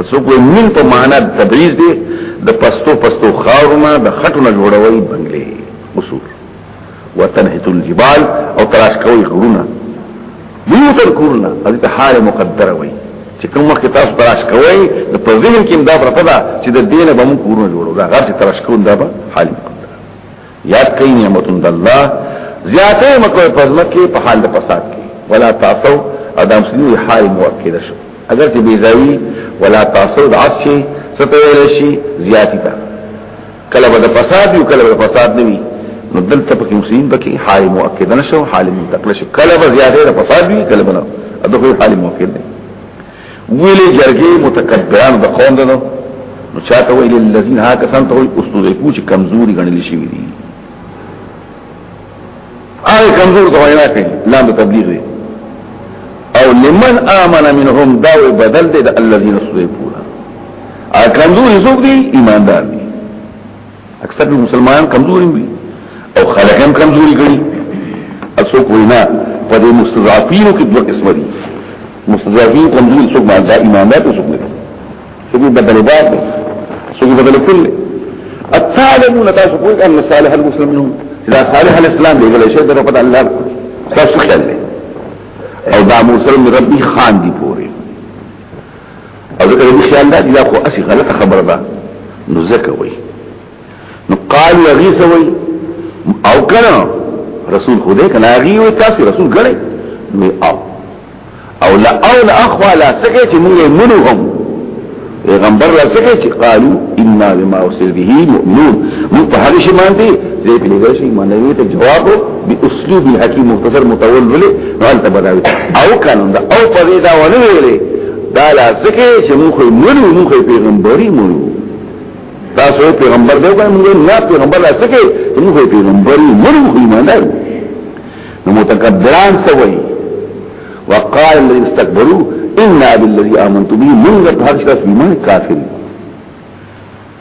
اسو کوئی مين په معنا تبعیض دی د پستو پستو خاورونه د خټونه جوړوي بنگلي اصول وتنحت الجبال او تراش کوي غرونه بيوت الكورنا هذه ته حال مقدره وي چې کوم وخت تاسو تراش کوي د په ذهن کې دا پرته ده چې د دینه به موږ کورونه جوړو دا غر چې تراش کوون دا به حال مقدره یاد کئ نعمتون د الله زیاته مکوې پزمکه په حال د فساد کې ولا تاسو ادم سنوي حال موکل شو اگر چې بیزاوی ولا تاسو د عصي ستویل شي زیاتی تا کله به د فساد یو کله به فساد نه وي نو دلته پکې مسلمان پکې حال موکل نشو حال منتقل شو کله به زیاته د فساد وي کله به نه دغه حال موکل نه ویلې جرګې متکبران د قوم ده نو چاته ویل الذين ها کسان ته وي استاد کو چې کمزوري غنل شي دي هغه کمزور ته وینا کوي لام تبلیغ دی او لمن امن منهم دا بدل دی د الذين استضعفوا ا کمزوري څوک دي ایماندار دي اکثر مسلمانان کمزوري وي او خلک هم کمزوري کړي اسو کوینا په دې مستضعفینو کې دوه قسم دي مستضعفین کمزوري څوک باندې ایماندار څوک نه څوک بدل باب څوک بدل کل التعلمون تاسو کوی ان صالح المسلمون دا صالح الاسلام دی بل شي دا په الله تاسو خیال او دا مسلم ربي خان دی پوری او ځکه دې خیال دا دا خو اسی غلطه خبره ده نو ځکه وای نو قال یغیث وای او کنا رسول خدای کنا غي وای تاسو رسول غړي نو او او لا او لا اخوا لا سکه چې موږ منهم پیغمبر را سکه چې قالو ان بما ارسل به مؤمنون موږ په هغه شی باندې دې په لګښت باندې ته جواب به اسلوب حکیم مختصر متول ولې نو ته بداوي او قانون دا او په دې دا ونه ویلې دا لاسکه چې موږ یې مونږ موږ پیغمبري مونږ تاسو پیغمبر دی کوم نه پیغمبر لاسکه چې موږ پیغمبري مونږ ایماندار نو متکبران څه وایي وقال الذين استكبروا ان بالذي امنت به من غير حق شرف ایمان کافر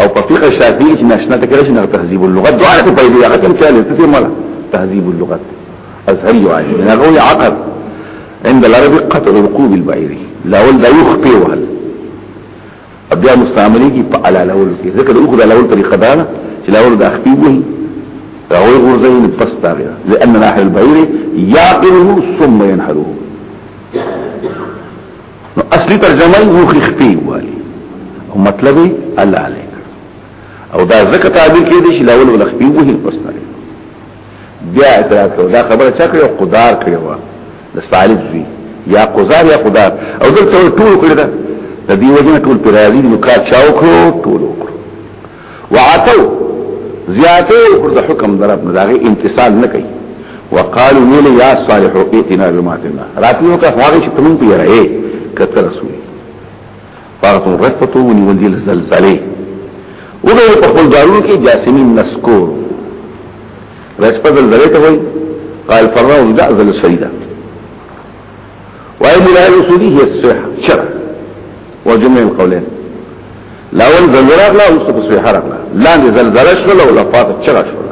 او په فقه شافعي کې ناشنا ته کړی نه تهذیب اللغت دعا ته پیدا هغه کوم چاله ته مال تهذیب اللغت ازهري واجب من الرؤي عقد عند العرب قطع ركوب البعير لا ول دا يخطي وهل بیا مستعملي کی په علا لول کې ځکه د اوخد لول طریقه دا چې لول د اختی وي راوي غورځي نه پس تاغه لان ناحل البعير يعقله ثم ينحره نو اصلي ترجمه یې وخی خپي والی او مطلب یې الله علی او دا زکه تعبیر کې دي چې لاول ول خپي وه پس نه بیا اعتراض کوي دا خبره چا کړو قدار کړو د طالب زی یا قزار یا قدار او دلته ټول کړی دا د دې وجه ټول پر راځي نو کار چاو کړو ټول وعتو زیاته او د حکم درب نه داغه امتثال نه کوي وقالو ویل یا صالح ایتنا بما تنا راتلو کا هغه چې تمون پیره اے کته رسول فارتون رفتو ونی ونزل زلزله وګه په خپل دارو کې جاسمین نسکور رسپدل زلزله ته وای قال فرعون جعزل السيده وای مولا یسودی هي صح شر وجمع القولين لاول زلزلہ لا اوس په صحیح راغله لاندې زلزلہ شول او لفات چغه شول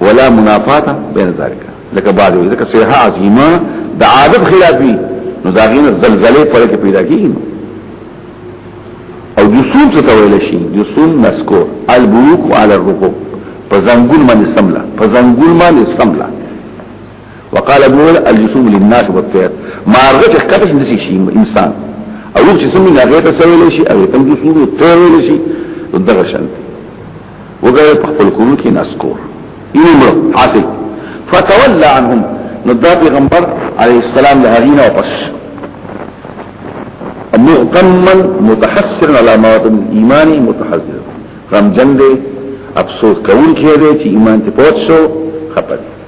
ولا منافات بین ذالک لکه بعد ذکر صحیح عظیمه د عادت خلافی نو داغین زلزلې پر کې پیدا کیږي او جسوم څه تویل شي جسوم نسکو البروق علی الرقوق په زنګول باندې سملا په زنګول باندې سملا وقال ابو الجسوم للناس والطير ما رغت اخكتش نسي شي انسان او يوم چې سمي ناغيته سوي لشي او يتم جسوم الطير لشي دغه شان وګره په خپل کور کې نسکور یمر حاصل فتولى عنهم نو دا پیغمبر علیه السلام له هغینه واپس مغتما متحسرا على مواد الايمان متحسرا غم جن دے افسوس کول کیا دے چی ایمان تی پوت شو خطر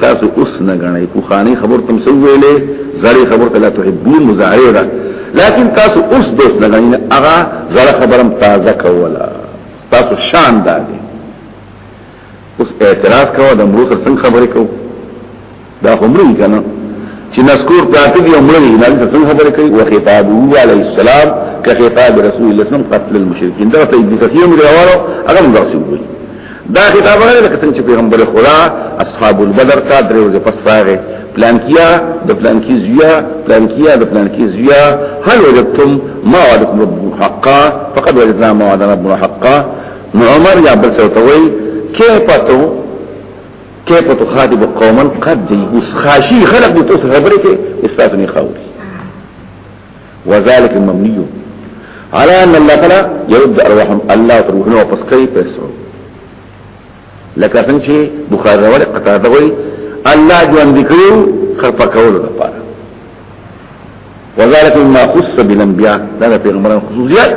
تاسو اوس نه غنئ پوخانی خبر تم سو ویلې زړی خبر ته لا تحبون مضارع ده لیکن تاسو اوس دوست نه غنئ هغه زړه خبرم تازه کولا تاسو شان ده اوس اعتراض کوو د مرو تر څنګه خبرې کوو دا عمرې کنه چې نذکر پاتې دی عمرې نه څنګه خبرې کوي او خطاب هو علی السلام کخطاب رسول الله صلی الله علیه وسلم قتل المشرکین دا ته ابن کثیر مې راوړو هغه موږ څه وایي دا خطاب غره لکه څنګه چې پیغمبر خدا اصحاب البدر ته درې ورځې پس راغی پلانکیا د پلانکی زویا پلانکیا د پلانکی زویا هل وجدتم ما وعدكم ربكم حقا فقد وجدنا ما وعدنا ربنا حقا نو عمر یا بل څه توي کیف تو کیف تو خاطب قوما قد یوس خاشی خلق دې تاسو خبرې کې استاد نه خاوري وذالک مبنی على ان الله تعالی يرد ارواحهم الله روحنا واپس کوي پیسو لکه څنګه چې بخاری راوړي قطاده وي الله ژوند کړو خرپ کولو لپاره وذالک ما خص بالانبیاء دا پیغمبران خصوصیات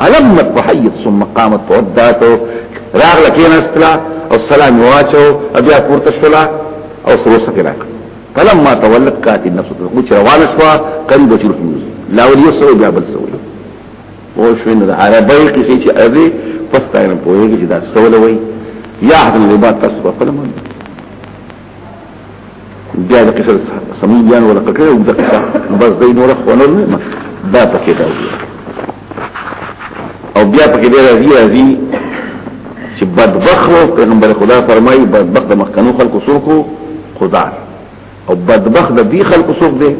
علمت وحیت ثم قامت فوداتو راغ لکین استلا او سلام واچو ابیا پورته شولا او سرو سکی راک فلم ما تولت کاتی نفس او چه روان شوا قریب چلو حموز لاول یو سوی بیا بل سوی او شوین دا عربی قسی چه ازی پستاینا پویگی چه دا سوی لوی یا حضن العباد تاسو فلم بیا د قصر سمون بیان ولا کړی او د قصر بس زین ولا خونل نه دا پکې دا او بیا پکې دی راځي راځي چې بدبخت پیغمبر خدا فرمایي بدبخت مخکنو خلکو سوکو خدا او بدبخت د دې خلکو سوک دی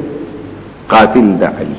قاتل د علی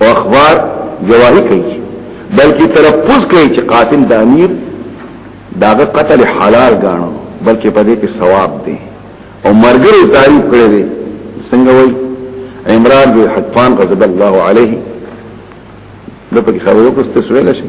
او اخبار جواهی کوي بلکې تلفظ کوي چې قاتل د امیر داغه قتل حلال غاڼو بلکې په دې کې ثواب دی او مرګري تعریف کړی دی څنګه وای عمران بن حطان غضب الله عليه لپاره خبرو کوسته سویل شي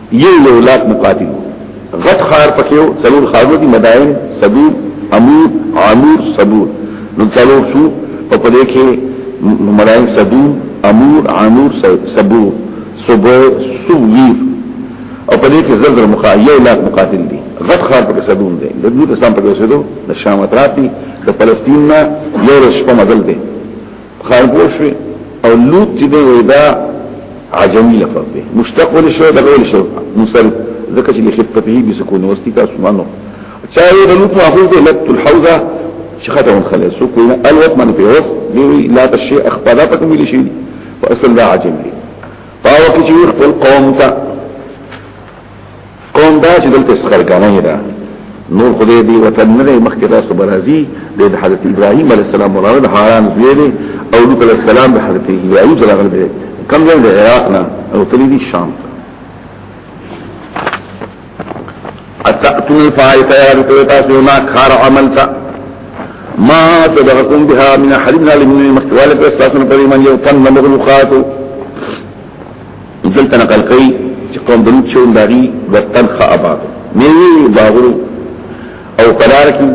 یو یو لاک مقاتل غټ خار پکیو څلور خارو دي مدائن صدور امور عامور صدور نو څلور شو او په دې کې مدائن صدور امور عامور صدور صبر صغیر او په دې کې زلزل مقا یو لاک مقاتل دي غټ خار پکې صدور دي د دوی اسلام پکې اوسېدو د شام اطراف دي د فلسطین نه یو رش په مزل دي خان پوښوي او لوط چې دی وای دا عجمی لفظ دی مشتق ول شو دغه ول شو منصرف ذکر چې خطته به سکون وستي تاسو مانو چا یې د لوط ماخوذ دی لت الحوزه چې خدای خلص سو کوینه الوت من په وس دی لا تشي اخباراتك ویل شي واصل دا عجمی دی پاو کې چې خپل قوم ته قوم دا چې دلته څرګندونه ده نور خدای دی وطن نه مخکې تاسو برازي د حضرت ابراهيم عليه السلام مراد هاران ویلي او لوط عليه السلام د حضرت يعقوب سره غلبه کم ځای د عراق نه او تللی دي شام اتقتل فائت يا رب تاسو ما خار عملت ما تدركم بها من حلمنا لمن مختوالك استاذنا بريمان يوطن مغلوقاته دلته نقل کوي چې قوم د لوط شو داري وطن خابات میوي باغو او قرار کې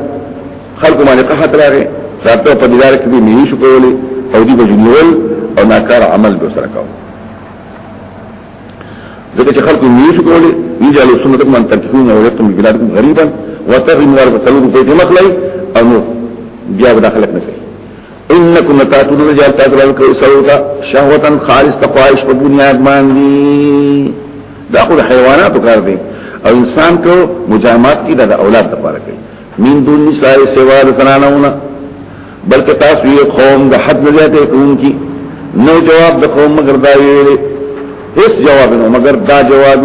خلق باندې قحط راغی راته په دیدار کې به میوي شو کولې او دی بجنول او ناکار عمل به سره کاوه ځکه چې خلق میوي شو کولې یجعل سنت من تکون او یتم بلادکم غریبا وتر مبارک صلی الله علیه وسلم او نو بیا داخلك نشي انکم لتاتون رجال تاسو کوي سوتا شهوتا خالص تقوایش په بنیاد باندې دا خو حیوانات کار دی او انسان کو مجامات کی دا اولاد لپاره کوي من دون نساء سوا زنانونه بلکې تاسو یو قوم د حد نه زیاته کوونکی نو جواب د قوم مگر دا ویلي هیڅ جواب نه مگر دا جواب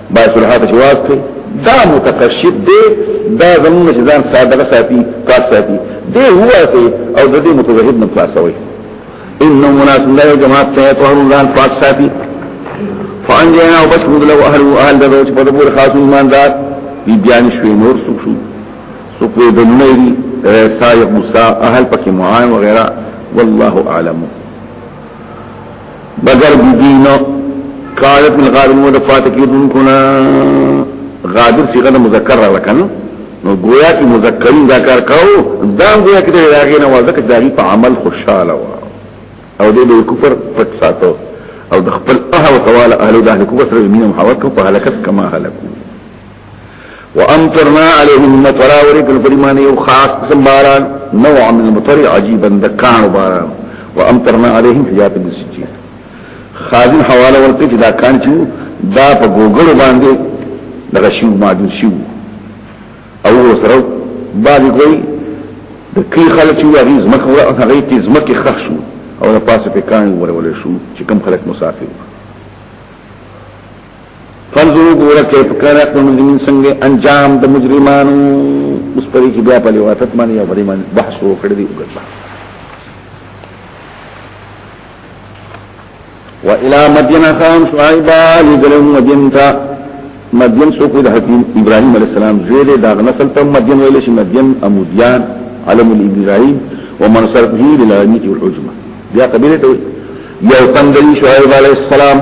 با صلحه ته جواز کوي دا متقشف دی دا زمونږ چې ځان صادقه ساتي پاک ساتي دی هو سي او د دې متزهد نه خلاصوي انه مناس الله جماعت ته طهر ځان پاک ساتي فانجينا وبشهد له اهل واهل د روز په دور خاص ایماندار بي بیان شوي نور سو شو سو په دنه لري سایق موسی اهل پکې معاون وغيرها والله اعلم مگر بدین کانت من غابر مو دفات کیدون کنا غابر صيغه د مذکر را لکن نو گویا کی مذکرین دا کار کاو دا گویا کی دا راغی نه وځه چې داغي په عمل خوشاله و او دې د کفر پټ ساتو او د خپل اهل او اهل د کفر سره مين محاوت کو په هلاکت کما هلاکو وامطرنا عليهم مطرا ورکل پرمان یو خاص قسم باران نوع من المطر عجيبا دکان باران وامطرنا عليهم حجاب من سجيل خازن حواله ورته چې دا کان چې دا په ګوګل باندې دغه شیو ماجو شیو او سره باندې کوي د کلی خلک چې هغه زمکه ولا هغه کې زمکه خښ شو او د پاسه په کان ورول شو چې کم خلک مسافر فنظرو ګوره کې په کار اقوام مجرمین څنګه انجام د مجرمانو اوس پرې کې بیا په لواتت باندې یا پرې باندې بحث وکړ دی وګړه و الى مدین خام شعیب علی دلم مدین تا مدین سو کو د حکیم ابراهیم علی السلام زوی دی دا نسل ته مدین ویل شي مدین امودیان علم الابراهیم ومن صرف هی للعلمیت والعجمه بیا قبیله ته یو تندلی شعیب علی السلام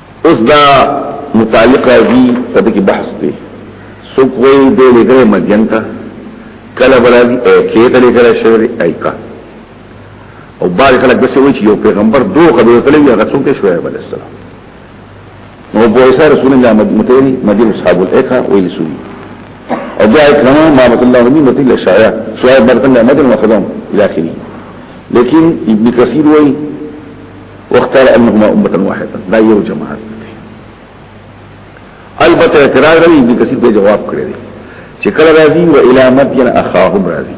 اوس دا متعلق راځي په دې کې بحث دی سو کوئی دې لګره مدین ته کله برازي کې ته لګره شوی ایکا او بار کله د سوي چې یو پیغمبر دوه قبیله کړی هغه څوک شوی علیه السلام نو بو ایسا رسول الله متوی مدین اصحاب الیکا ویل سوی او بیا کلمه ما رسول الله نبی متي لشایا شوی برتن مدین وخدم الی اخره لیکن ابن کثیر وایي واختار انهما امه واحده دا یو جماعت دی البته اعتراض لري ابن کثیر به جواب کړی دی چې کله راځي و الی مدین اخاهم راځي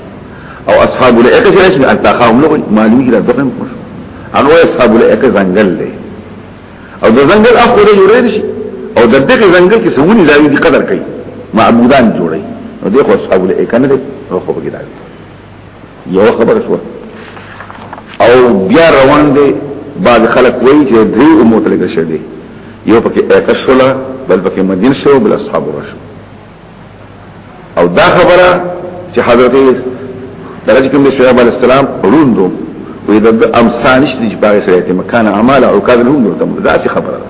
او اصحاب الاکه چې راشي ان اخاهم له معلومی را دغه مخ هغه اصحاب الاکه ځنګل دی او د ځنګل اخو له جوړې شي او د دغه ځنګل کې سمونی ځای دی قدر کوي معبودان جوړي نو دغه اصحاب الاکه نه دی او خو بګی راځي یو خبر شو او بیا روان دی بعض خلک وایي چې درې امور تلګه شه دي یو پکې اکشولا بل پکې مدین شو بل اصحاب راشو او دا خبره چې حضرت درجه کوم دی شعیب علی السلام روندو وې د امسانش دي چې باغ سره ته مکان اعمال او کاذ له نور دا څه خبره ده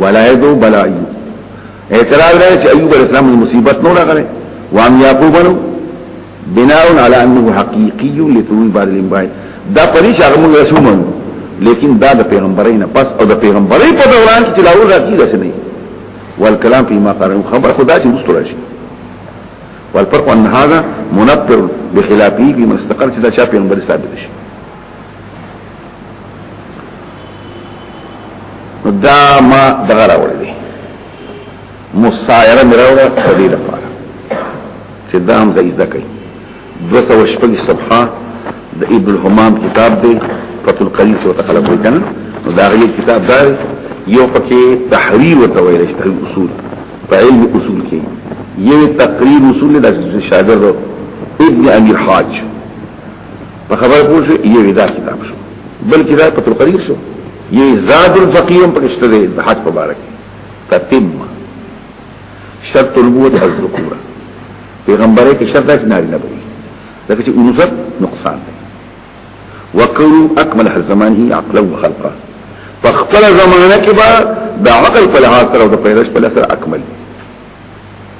ولایدو بلا ایوب اعتراض لري چې ایوب علیہ السلام مصیبت نو راغله وام یعقوب نو بناء علی انه حقیقی لتون بعد الانبای دا پدې چې هغه موږ رسومن لیکن دا د پیغمبرین پس او د پیغمبري په دوران کې تلاوت راځي داسې نه والکلام فيما قرأ خبر خدا چې مستور شي والفرق ان هذا منفر بخلافه بما استقر چې دا چا پیغمبر ثابت شي دا ما دغه راوړی دی مسایره مې راوړه په دې لپاره چې دا هم زیز ده کوي دو سو شپږ صفحه د ابن الحمام کتاب دی فتح القدیر کې وتقلب وي کنه نو دا غلی کتاب دا یو پکې تحریر وتویل شته اصول په علم اصول کې یو تقریر اصول د شاګرد ابن امیر حاج په خبره پوه شو یو دا کتاب شو بل کتاب په تلقریق شو یو زاد الفقیم په کشته دی د حج په باره کې تتم شرط البوت از ذکورا پیغمبره کې شرط اچ ناری نبوی لکه چې انوثت نقصان دی وکرو اکمل هر زمان هی عقلا و خلقا فاختل زمانه کې با دا عقل په لحاظ سره او د پیداش په لحاظ سره اکمل دی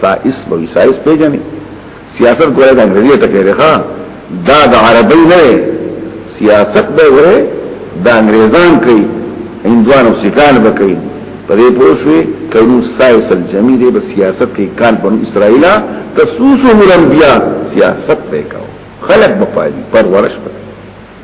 سائس به سائس پیژنې سیاست ګوره د انګریزي ټکی دی ښا دا د عربی نه سیاست به ګوره د انګریزان کوي هندوان او سکان به کوي په دې پوښوي کینو سائس الجمی دی به سیاست کې کال بنو اسرائیل تسوسو الانبیاء سیاست به کاو خلق بپالی پرورش بپالی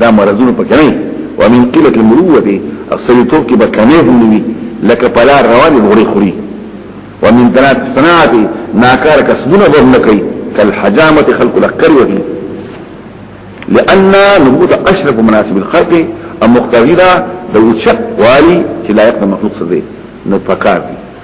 دا مرضونه پکې نه ومن قلت المروه او سړیتوب کې به کمې هم نوي لکه پلا رواني غوري خوري ومن تنات صناعت ناکار کسبونه به نه کوي کل حجامه خلق لقر وهي لأن نبوت أشرف مناسب الخلق المقتضي ده لو شق والي چې لایق د مخلوق سره دی نو پکار دی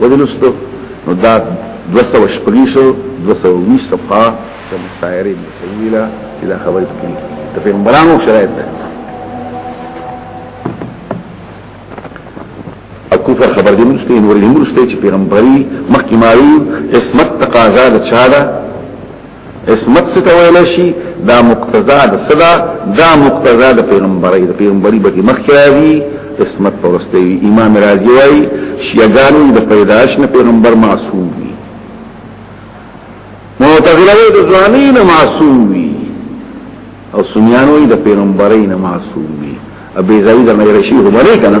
ودلستو نو دا دوسته وشپریشو دوسته ویش صفحه د مسائر ابن سیویلا چې دا خبرې کوي د پیغمبرانو شرایط ده کوفه خبر دې مرسته نور دې مرسته چې پیغمبري مخکې ماوي عصمت تقاضا د چا ده اسمت څه ویل شي دا مقتضا د صدا دا مقتضا د پیغمبري د پیغمبري به مخکې راځي اسمت پرسته وي امام رازي وايي شيعانو د پیدائش نه پیغمبر معصوم وي معتزله د ځواني نه معصوم وي او سنيانو د پیغمبري نه معصوم وي ابي زيد نه رشي هم نه کنه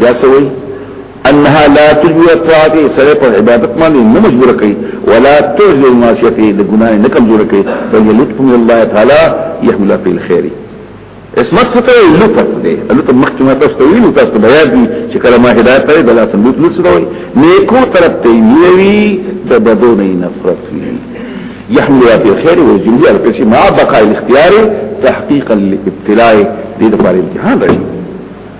بیا سوي انها لا تجبر الطاعه سره په عبادت باندې نه مجبور کوي ولا تجبر المعصيه د ګناه نه کمزور کوي بل لطف من الله تعالی يحمل في الخير اسمت ستوي لطف دی لطف مخکې ما تاسو ته ویلو تاسو بیان دي چې کله ما هدایت کړی د لاسن لطف لطف ستوي نیکو طرف ته نیوي د بدو نه نفرت وي يحمل في الخير والجميع على كل شيء مع بقاء الاختيار تحقيقا لابتلاء دې لپاره امتحان راځي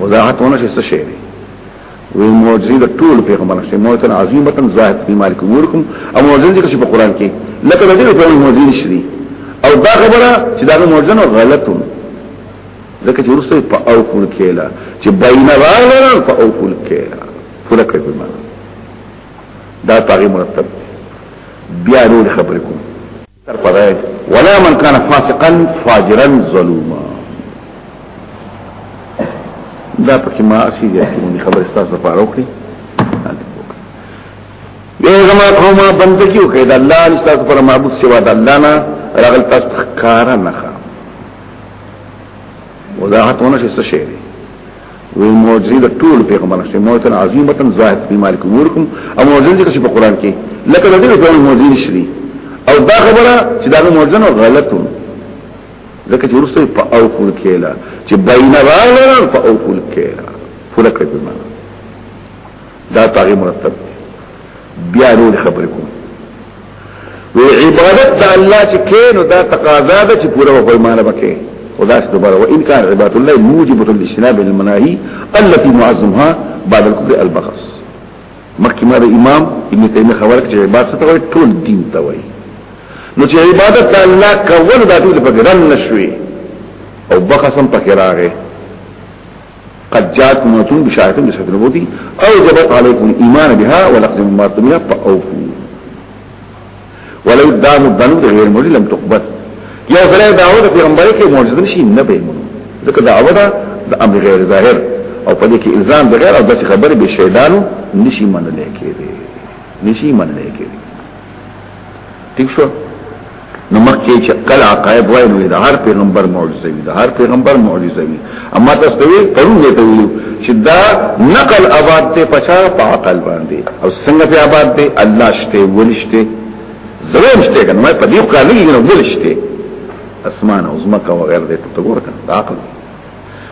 وضاحت ونه شي څه شي وی معجزه د ټول پیغمبر شي موتن عظیمه ظاهر په مالک امورکم او معجزه ذکر شي په قران کې لکه د دې په معجزه شي او دا خبره چې دا معجزه غلطه ځکه چې ورسته په او کول کېلا چې بینه راغله په او کول کېلا پوره کړی په معنا دا تاغي مرتب بیا نور خبرې کوم تر پدای ولا من کان فاسقا فاجرا ظلوما دا پکې ما اسی دي کومې خبر ستاسو لپاره وکړي به زما قومه بندگی وکړي د الله نشته پر معبود سوا د الله نه راغل تاسو ښکارا نه ښه وضاحت ونه شي څه شي وی معجزه د ټول پیغمبرانو څخه معجزه عظیمه ظاهر په مالک امورکم او معجزه چې په قران کې لکه د دې په اړه معجزه نشري او دا خبره چې دا معجزه نه غلطه ځکه چې ورسته په او فول کېلا چې بینه راغله په او فول کېلا فول کړی په معنا دا تاغي مرتب بیا نور خبرې کوم وی عبادت د الله چې کینو دا تقاضا ده چې پوره په ایمان وکړي خداش دوباره وان كان عبادت الله موجبه للسناب المناهي التي معظمها بعد الكفر البخص مخکې ما د امام ابن تیمیه خبره چې عبادت څه ته وایي ټول دین ته وایي نو چې عبادت د الله کول د ټول په ګرن نشوي او بخصم پکې راغی قد جات ماتون بشاعتن بسحت نبوتی او جبت علیکم ایمان بها ولقد ماتنیا پا اوفو ولو دام الدنو ده غیر مولی لم تقبل یو سره دعوه ده پیغمبره که معجزه نشی نبه منو ذکر دعوه ده ده امر غیر ظاهر او په دې کې الزام بغیر او داسې خبره به شیطانو نشي منلای کېږي نشي منلای کېږي ٹھیک شو نو مخکې چې کله عقایب وای نو د هر پیغمبر معجزه وي د هر پیغمبر معجزه وي اما تاسو ته وی پرون یې ته ویلو چې دا نقل آباد ته پچا په عقل باندې او څنګه په آباد دی الله شته ولشته زویم شته کنه ما په دې کار نه کیږي نو ولشته اسمان او زمکه وغیرہ دې ته وګورئ دا عقل دی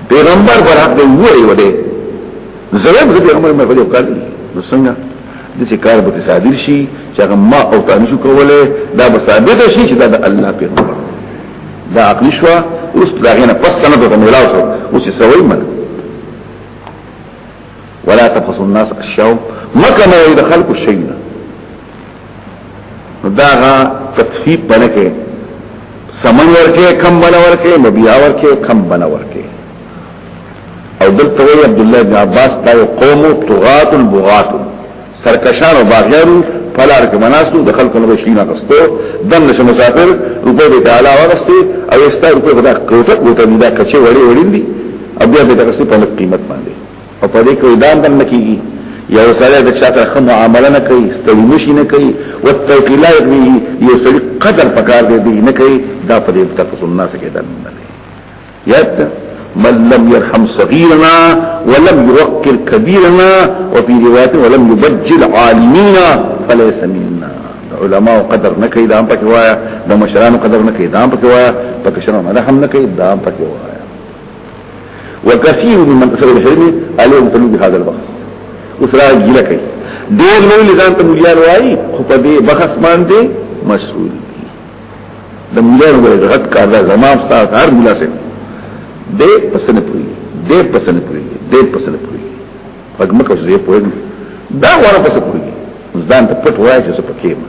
پیغمبر برحق دی وری وده زویم زبی عمر مې غلی وکړ نو څنګه د څه کار به صادر شي چې هغه ما او تاسو شو کوله دا به ثابت شي چې دا د الله پیغمبر دا عقلی شو اوس دا غنه پس سند ته ملاو شو اوس سوي من ولا تقصوا الناس اشياء ما كان يدخلكم شيئا داغه تکفیف بنکه سمن ورکه کم بنا ورکه مبیا ورکه کم بنا ورکه او دلته وی عبد الله بن عباس دا قوم طغات البغات سرکشان او باغیانو پلار کې مناسو د خلکو نه شي نه غستو دم نشه مسافر روپې به تعالی ورسته او استار په خدا کوټه کوټه دا کچې وړي وړي دي ابیا به تاسو په قیمت باندې او په دې کې ودان تم نکېږي یو سره د شاته خه معامله نه کوي ستړي مشي نه کوي وتوکیلا یې یو سړي قدر پکار دی دی نه کوي دا په دې تر څو الناس کې دن نه کوي یت من لم يرحم صغيرنا ولم يوقر كبيرنا وفي روايه ولم يبجل عالمينا فليس منا علماء قدر نه کوي دا هم پکې وایا د مشرانو قدر نه کوي دا هم پکې وایا پکې شرم نه هم نه کوي دا هم پکې وایا وکثیر من من تصور الحلم علیهم تنو بهذا البحث اسرا جلا کوي ډېر لوی لسان ته مليان وایي خو په دې بحث باندې مسؤل دي د مليان وګړي غټ کار دا زمام ستاسو هر ملا سره دې پسنه پوي دې پسنه پوي دې پسنه پوي هغه مکه زه پوي دا وره پسنه پوي ځان ته پټ وایي چې څه پکې ما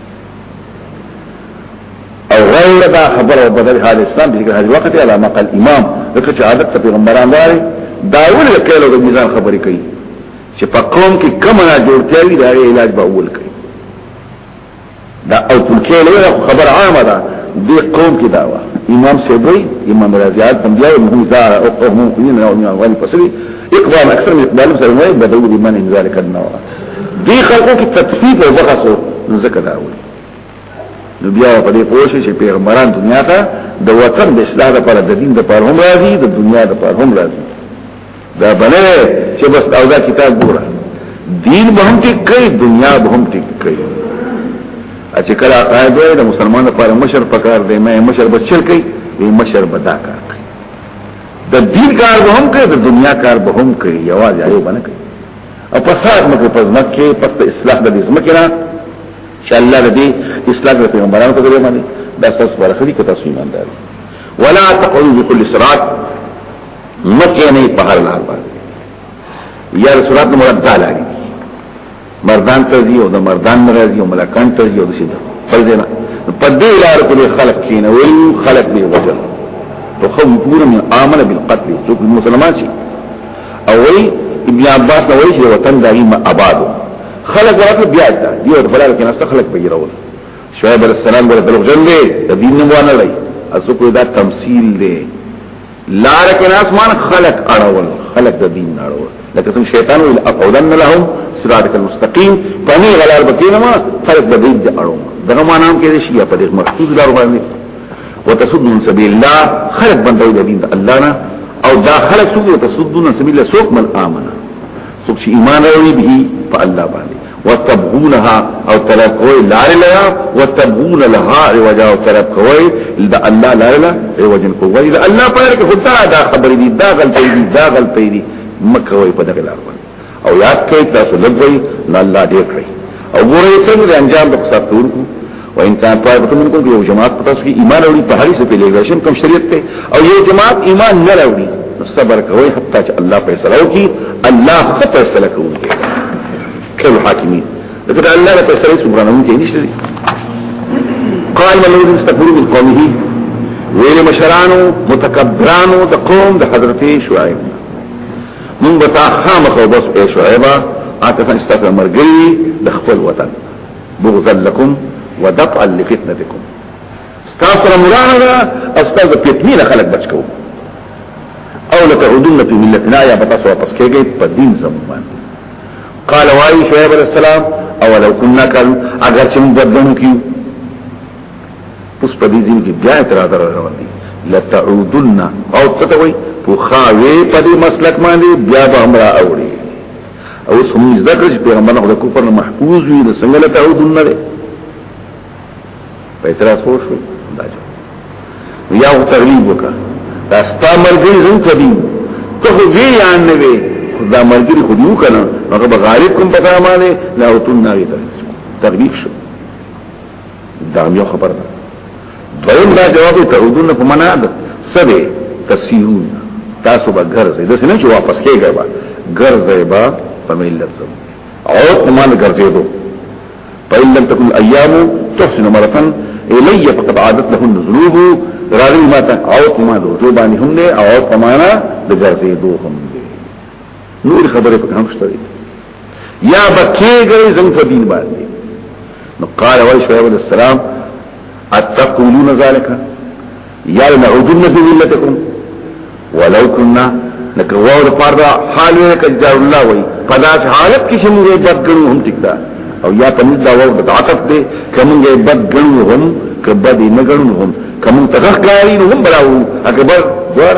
او غیر دا خبره بدل حال اسلام دې هغه وخت علي علامه قال امام دغه چې عادت پیغمبران لري دا ولې کله د میزان خبرې کوي چې په قوم کې کم نه جوړتیا وي دا علاج به اول کوي دا او پلکې له خبر عامه ده دې قوم کې دا و امام سیدوی امام رازیات بندیا او مهزار او قوم مؤمنین او امام غنی پسری اقوام اکثر من اقبالم سره وایي بدو دي من انزال کړنه وا دي خلکو کې تطفیف او بحث نو ذکر دا وایي نو بیا په دې پوه شي چې پیغمبران دنیا ته د وطن د اصلاح لپاره د دین لپاره هم راځي د دنیا لپاره هم راځي دا بنه چې بس او دا کتاب ګوره دین به هم ټیک کوي دنیا به هم ټیک کوي چې کله عقاید وي د مسلمان لپاره مشر پکار دی مې مشر بچل کوي وی مشر بدا کار د دین کار به هم کوي د دنیا کار به هم کوي یوازې هغه باندې کوي او په سات مکه په مکه پس په اصلاح د دې مکه نه چې الله دې اصلاح د پیغمبرانو ته کوي باندې دا تاسو ورخه دي که تاسو ایمان دار ولا تقعدوا بكل صراط مکه نه په هر لار باندې یا صراط مراد تعالی مردان ته ځي او د مردان نه راځي او ملکان ته ځي او د سیده بل ځای نه په دې لار کې خلک کینه وي خلک به وجل تو خو پورا من عامل بالقتل څوک مسلمان شي او وی ابن عباس نو وی چې وطن دایي ما آبادو خلک ورته بیا دا دی او بلال کې نه خلک به راول شعیب علیہ السلام ورته دروغ جن دی د دین نه وانه لای اسو کو دا تمثيل دی لار کې ناس مان خلق اړول خلق د دین اړول لکه څنګه شیطان ویل اقعدن لهم صراط المستقیم پنی غلار بکینه ما خلق د دین اړو دغه معنا هم کې شي په دې مخصوص دار باندې وتصد من سبیل الله خلق بندوي د دین الله نه او دا خلق څوک وتصدون سبیل الله څوک مل امنه څوک چې ایمان راوړي به په الله باندې وتبغونها او طلب کوي لار لها وتبغون لها عوجا او طلب کوي د الله لار لها عوجن کوي دا الله پاره کې خدا دا خبرې دي دا غلطې دي دا غلطې دي مکوي په دغه لار باندې او یاد کوي تاسو لږوي نه الله دې کوي او ګورې څنګه انجام د خسارتونکو وان کان طائفه منکم یو جماعت پتا سو ایمان اوری په هغه څه په لګا شم کوم شریعت ته او یو جماعت ایمان نه راوړي صبر کوي حتی چې الله فیصله وکړي الله خپل فیصله کوي کله حاکمین دغه الله په فیصله سبحانه و تعالی نشته قال الذين استكبروا من قومه ویل مشرانو متکبرانو د قوم د حضرت شعیب من بتا خامخ وبس شعیبا اته څنګه استغفر مرګي د خپل وطن بغضا لكم ودفعا لفتنتكم ستاسو سره مرانه ده او ستاسو فتنې نه خلک بچ کوو او لتعودن فی ملتنا یا بتاسو واپس کېږئ په دین زموږ باندې قال وای شعیب علیہ السلام او لو كنا قالوا اگر چې موږ بدلون کیو اوس په دې ځین کې بیا اعتراض راغلی دی لتعودن او څه ته وای په خاوي په دې مسلک باندې بیا به امر اوړي او اوس هم زده کړ چې پیغمبر خو د کفر نه محفوظ وي نو څنګه له تعود نه لري په اعتراض پوه شو دا جو یا او تغلیب وکا دا ستا مرګري زم تبي ته خو وی یا نه وی خدا مرګري خو دیو کنه هغه غالب کوم پتا مانه لا وتن نه تغلیب شو دا یو خبر ده دویم دا جواب تعودون په معنا ده سبه تسیرون تاسو به ګرځي د سینې چې واپس کېږي با ګرځي با په ملت سم او کمال ګرځي دو فإن لم تكن الأيام تحسن مرة إلي فقد عادت لهن ذنوب راغي ما ته او کمال رجوع باندې هم نه او کمانا د ګرځي دو هم نور خبره په هم شته یا بکیږي زم په دین باندې نو قال وای شعیب علیہ السلام اتقولون ذلك یا نعودن فی ملتکم ولو كنا لکه وور پاره حال وی کجار الله وی پدا حالت کې شموږه بد ګڼو هم ټکدا او یا پنځ دا وور د عطف دی کومږه بد ګڼو هم کبد نه ګڼو هم کوم تغخ کاری هم بلاو اکبر دوار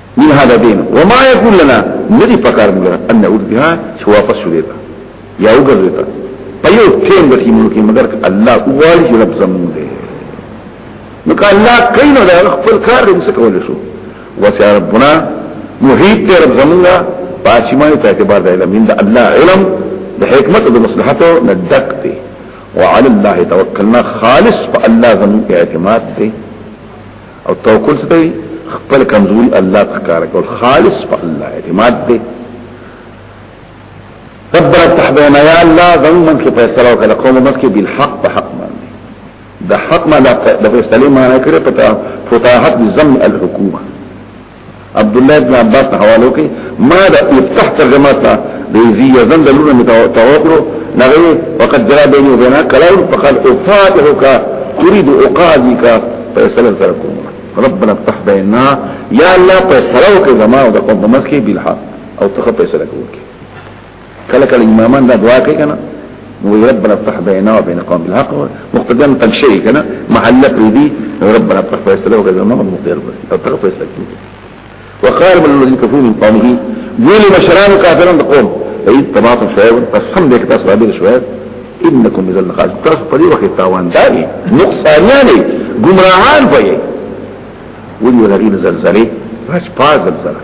من هذا دين وما يكون لنا ندي پکار موږ ان نعود بها چې واپس ولېتا یا وګرځېتا په یو ټیم د کیمو کې مگر الله وغواړي چې رب زموږ دی نو که الله کین نو دا خپل کار دې څه کول شو وسع ربنا محیط دې رب زموږ پاسمانه ته اعتبار دی علم ان الله علم د حکمت او د مصلحت نه دک دی وعلى الله توکلنا خالص فالله زموږ اعتماد دی او توکل څه دی خپل کمزوري الله تخکار کول خالص په الله اعتماد دی ربنا تحبینا یا الله زمون من کې فیصله وکړه قوم من کې بالحق په حق باندې د حق ما د فیصله معنی کړې پتا فتاحت بزم الحکومه عبد الله ابن عباس حوالو کې ما د افتح ترجمه تا د زی یزن د لونه متوقرو نغی وقد جرا بیني وبینا کلاول فقد افاتحك تريد اقاضيك فیصله سره کوم ربنا افتح بيننا يا الله فیصله وکړه زما او د قوم مسکی بالحق او تخه فیصله کوي کله کله امامان دا دعا کوي کنه وی ربنا افتح بيننا وبين قوم بالحق مقتديان تنشئ کنه محل پریدي ربنا افتح فيصله وكذا ما مقتدر او تغ فيصله وقال من الذين كفروا من قومه دول مشران كافرون قوم اي تمام شعيب قسم ديك تاسو رابير شعيب انكم اذا لقاج تاسو په دې وخت تاوان داري نقصانيان گمراهان وي ولي ولغين زلزلې راځ پاز زلزلې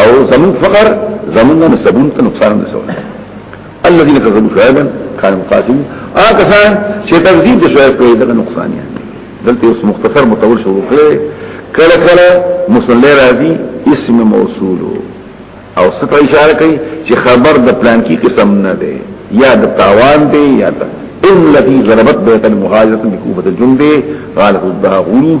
او زمون فقر زمون نه سبون ته نقصان نه سوال الذين كذبوا شعيبا كانوا مقاسمين اه کسان چې تکذیب د شعیب کوي دغه نقصان یې دلته اوس مختصر متول شو کړي کله کله مصلی راضي اسم موصول او ستو اشاره کوي چې خبر د پلان کی قسم نه دی یا د تاوان دی یا د ان الذي ضربت بيت المهاجرة بكوبة الجند غالب الدهغون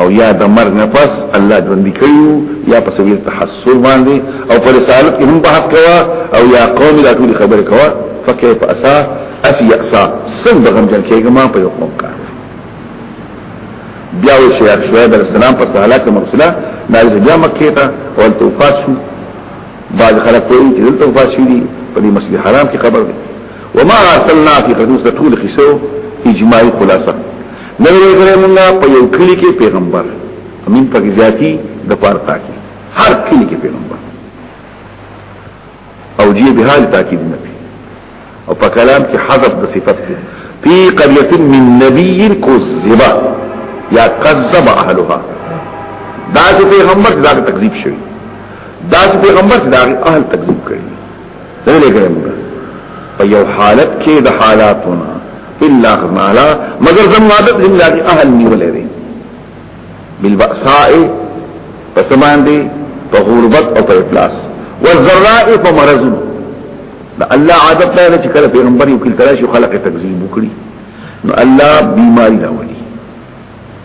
او یا د مرګ نه پس الله ژوند کړیو یا په سبیل تحسر باندې او پر رسالت کې هم بحث کوا او یا قوم لا ټول خبر کوا فكيف اسا اف يأسا سن بغم جن کېګه ما په یو قوم کار بیا و شیخ شعیب علیہ السلام پر سهالات مرسله نازل بیا مکه ته او توفات شو بعد خلک کوي چې دلته وفات شي دي په دې مسجد حرام کې قبر دي وما ارسلنا في قدوس ټول خسو اجماعي خلاصه نه لګره مونږه په یو کلی کې پیغمبر امین پک زیاتی د پار تاکي هر کلی کې پیغمبر او جی به حال تاکي نه پی او په کلام کې حذف د صفت کې فی قريه من نبی کذب یا کذب اهلها دا چې پیغمبر دا تکذیب شوی دا چې پیغمبر دا اهل تکذیب کړی نه لګره موږ په یو حالت کې د حالاتونه الا غمالا مگر زم عادت ان لاغي اهل نیولې دي بالبأساء پسمان دي په غربت او په افلاس والذراء په مرزونو دا الله عادت لري چې کله پیغمبر یو کله شي خلق تکذیب وکړي نو الله بیماری راوړي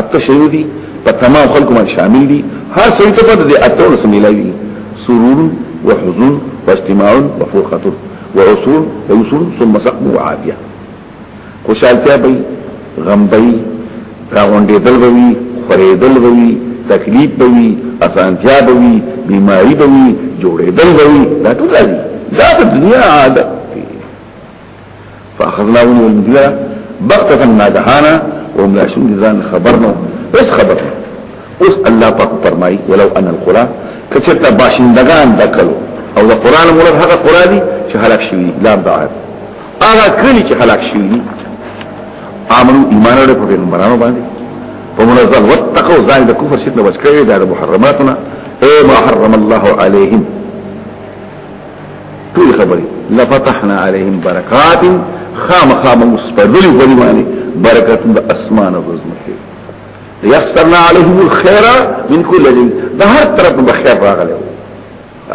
اته شیو دي په تمام خلکو باندې شامل دي هر څه ته پد دي اته نو سميلاوي سرور وحزن واجتماع وفرقه وعسر ويسر ثم سقم وعافيه خوشالتیا به غم به راغونډې دل به وي خورې دل به وي تکلیف به وي اسانتیا به وي بیماری به وي جوړې دل به وي دا ټول راځي دا د دنیا عادت فاخذنا ونو المدلا بغتة ناغهانا وهم لا شون ځان خبرنو اس خبر اوس الله پاک فرمای ولو ان القرى کچرتا باشندگان دکلو او دا قران مراد هغه قران دي چې هلاک شوی لا بعد هغه کلی چې هلاک شوی دي امنو ایمان لري په پیغمبرانو باندې په منزل واتقوا ځان د کفر شرک نه بچ کړی دا محرماتنا اي محرم الله عليهم ټول خبرې لفتحنا عليهم برکات خام خام مستقبل بری باندې برکت د اسمان او زمکه یسرنا عليهم الخير من كل شيء د هر طرف به خیر راغلی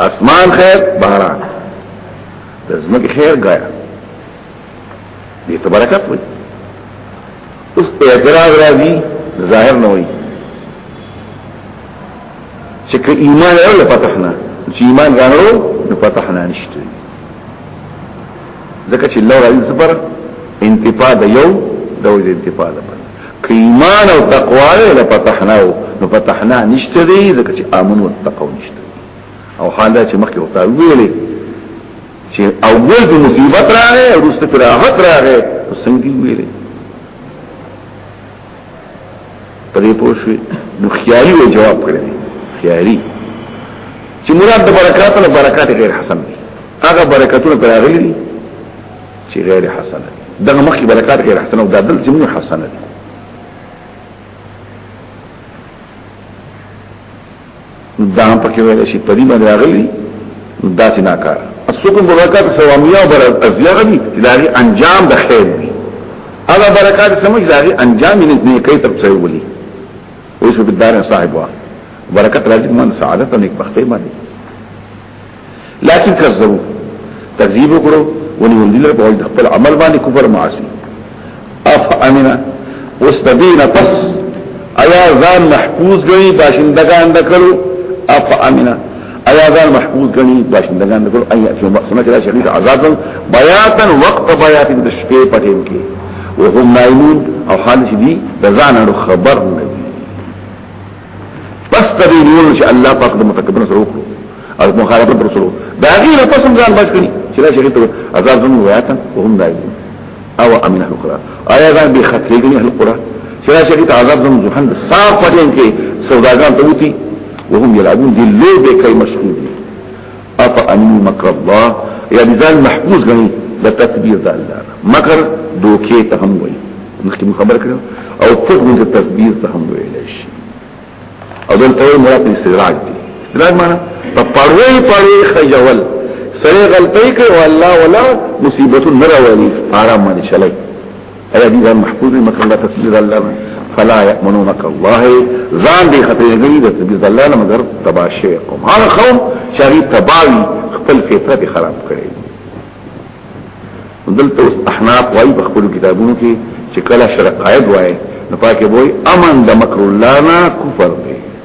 اسمان خیر باران د زمکه خیر غیا دې ته برکت وي اوس اعتراض راځي ظاهر نه وي چې که ایمان اول فتحنا چې ایمان غنرو نو فتحنا نشته ځکه چې لو راځي صبر انتفاع د یو د وجه انتفاع ده که ایمان او تقوا له فتحنا نو فتحنا نشته دي ځکه چې امن او تقوا نشته او حال دا چې مخکې وتا ویلې چې اول د مصیبت راغې او رسته پر راحت راغې څنګه ویلې پرې پوښوي نو خیالي و جواب کړی خیالي چې مراد د برکات له برکات غیر حسن دي هغه برکاتونه پر راغلي دي چې غیر حسن دي دغه مخکې برکات غیر حسن او دادل چې موږ حسن دي دا هم پکې ویل شي په دې باندې راغلي دا چې ناکار السکم برکات سوامیه او برکات ازیغه دي چې دا انجام د خیر دي هغه برکات سمج دا انجام یې نه کوي تر څو ولي اوس په دار صاحب وا برکات راځي من سعادت او نیک بختي باندې لكن كذبوا تكذيب وکړو ونی ولدی له قول خپل عمل باندې کفر معاصی اف امنا واستبین پس ایا ځان محفوظ غني باشندگان دکړو اف امنا ایا ځان محفوظ غني باشندگان دکړو ایا چې مخنه کړه شدید عذاب بیاتا وقت بیات د شپې پټیم کې وهم نائمون او حال شدی د ځان خبر نه پس ترې نیول چې الله پاک د متکبرن سره وکړو او مخالفت رسولو دا غیر پس هم ځان بچ کړي چې دا شهید ته عذاب زمو ویاتا وهم دایمون او امن اهل القرى آیا دا به خطرې کړي اهل القرى چې دا شهید عذاب زمو ځهند صاف پټین کې سوداګان ته وتی وهم یلعبون دی لوبه کوي مشغول اپا امین مکر الله یعنی ځان محفوظ غني د تدبیر د الله مکر دوکې ته هم وایي مخکې خبر کړو او تدبیر د تدبیر ته هم ویل شي او دلته یې مراد استدراج دي استدراج معنی په پړوي پړوي خجول سره غلطي کوي او الله ولا مصیبت نه راوړي آرام باندې چلای ایا دې ځان محفوظ مکر الله تسبیح الله فلا یامنو مکر الله ځان دې خطر نه دی د تسبیح الله نه مگر تباشه قوم هغه قوم چې هغه تباوی خپل فطرت خراب کړي دلته اوس احناف وايي په خپل کتابونو کې چې کله شرقایب وایي نو پاکه وایي امن د مکر الله نه کفر دی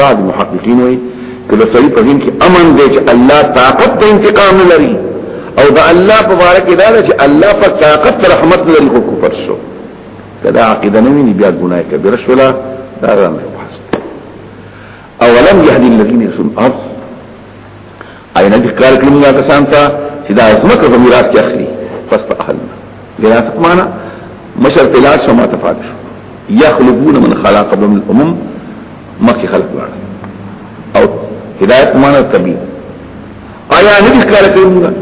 بعض محققین وایي کله سړي په دین کې امن دی چې الله طاقت ته انتقام نه لري او دا الله په باره کې دا چې الله په طاقت رحمت نه لري خو کفر شو کدا عقیده نه ویني بیا ګناه کبیر شو لا دا نه وحست اولم يهدي الذين يسون ارض اينه د کار کړم دا کسان ته چې دا زمکه په میراث کې اخلي فست اهل وراثت معنا مشر پلاس شما تفاق شو يخلقون من خلق قبل من الامم مخي خلق وړ او هدايت معنا تبي ايا نه د کار کړم دا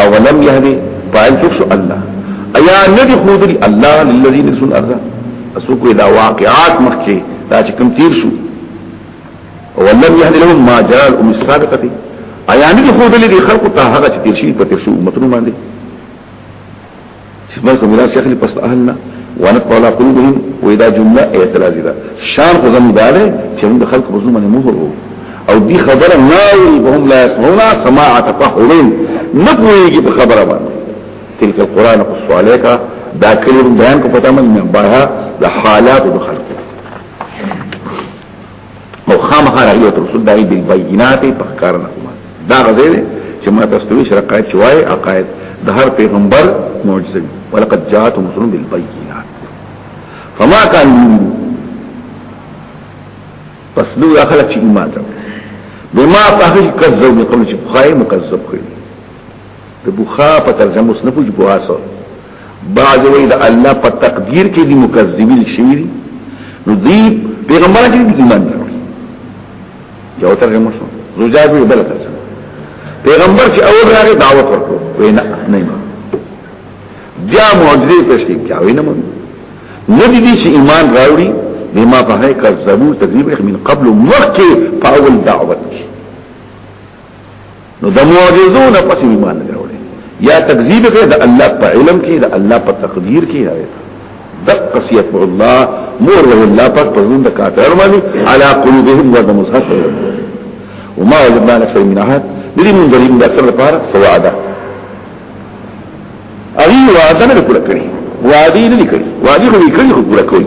او لم يهدي فاعل تخشو الله ايا نه د خودري الله للذين سن ارضا اسوکو دا واقعات مخکي دا چې کوم تیر شو ولم يهد لهم ما جرى الامم السابقه ايا نه خو دلې دي خلق ته هغه چې شي په تیر شو امتونو باندې چې ملک میراث شیخ پس اهلنا وانا قولا قلوبهم واذا جمله اعتراضی دا شان خو زمو داره چې موږ خلق په ظلم باندې مهر وو او دی خبره ناوی وهم لا يسمعون سماع تفحرين نبويږي په خبره باندې تلك القران قص عليك دا کلم بیان کو پتا من نه بارها د حالات د خلق او خامخا راغلی تر رسول الله بالبينات په کارنه دا غزه ده چې ما تاسو ته شرع قائد شوای عقائد د هر پیغمبر معجزه ولقد جاءت مسلم بالبينات فما كان يؤمن پس نو خلک چې ایمان راوړي بما فهج کذب قبل چې بخای مکذب کړي د بخا په ترجمه اوس نه پوج بواسه بعض وی دا الله په تقدیر کې دي مکذبین شوی دي نو دی پیغمبر کې دي ایمان نه وروړي یو ترجمه شو زوجا به بل ترجمه پیغمبر چې اول راغی دعوت ورکړو وینا نه نه بیا معجزه پېښ کړي کیا وینا مونږ نه دي چې ایمان راوړي بما فهي کذبوا تکذیب من قبل مخکې په اول دعوت کې نو د معجزو نه پس ایمان نه راوړي یا تکذیب کوي د الله په علم کې د الله په تقدیر کې راوي دق سیت الله مور له الله پاک په زمون د کافر باندې علی قلوبهم و د مصحف وما وجدنا اکثر من احد دې مونږ دې د اکثر لپاره سواده اغي وعده نه پوره کړی وعده نه کړی وعده خو یې کړی خو پوره کوي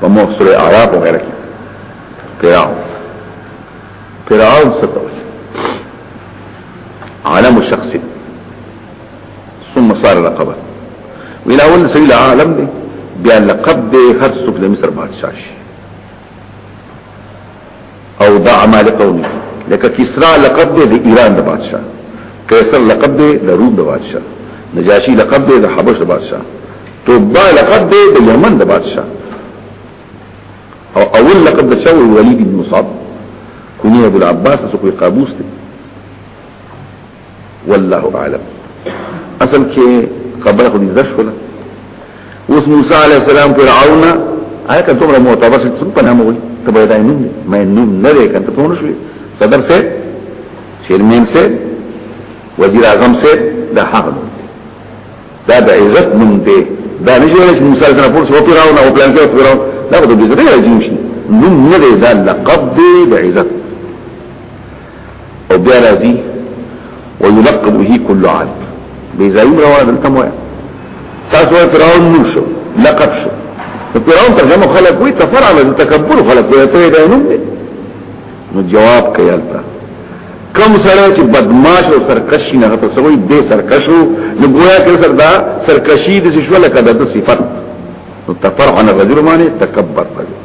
په مو سورې اعراف وغیرہ کې فرعون فرعون څه ته وایي عالم شخص ثم صار لقبا ویلا ول سویل عالم دی بیا لقب دی هر څوک د مصر بادشاہ شي او دا عمال قومي لکه کسرا لقب دی د ایران د بادشاہ قیصر لقب دی د روم د بادشاہ نجاشی لقب دی د حبش د بادشاہ توبا لقب دی د یمن د بادشاہ او اول لقب د شاول ولید بن مصعب کونی ابو العباس سو کوئی قابوس دی والله اعلم اصل کې خبره خو دې درشوله اوس موسی عليه السلام فرعون آیا که تمره معتبر شي څنګه پناه مو ته به دای نوم مې نوم نه لري کنه ته ونشوي صدر سے چیرمن سے وزیر اعظم سے دا حق نوم دا د عزت نوم دی دا نه جوړه چې موسی سره پورس او پیراو نه او پلان کې پیراو دا به د عزت راځي نوم نه دی دا لقب دی د عزت او بیا راځي ويلقب به كل عاد بيزايم روان دلته مو تاسو فرعون نو شو لقب شو فرعون ترجمه خلق وي تفرع له تکبر خلق وي ته دا نوم دی نو جواب کوي البته کم سره چې بدمعاش او سرکشي نه ته سوي دې سرکشو نو ګویا کې سر دا سرکشي د شو لکه د صفت نو تفرع نه غجر معنی تکبر دی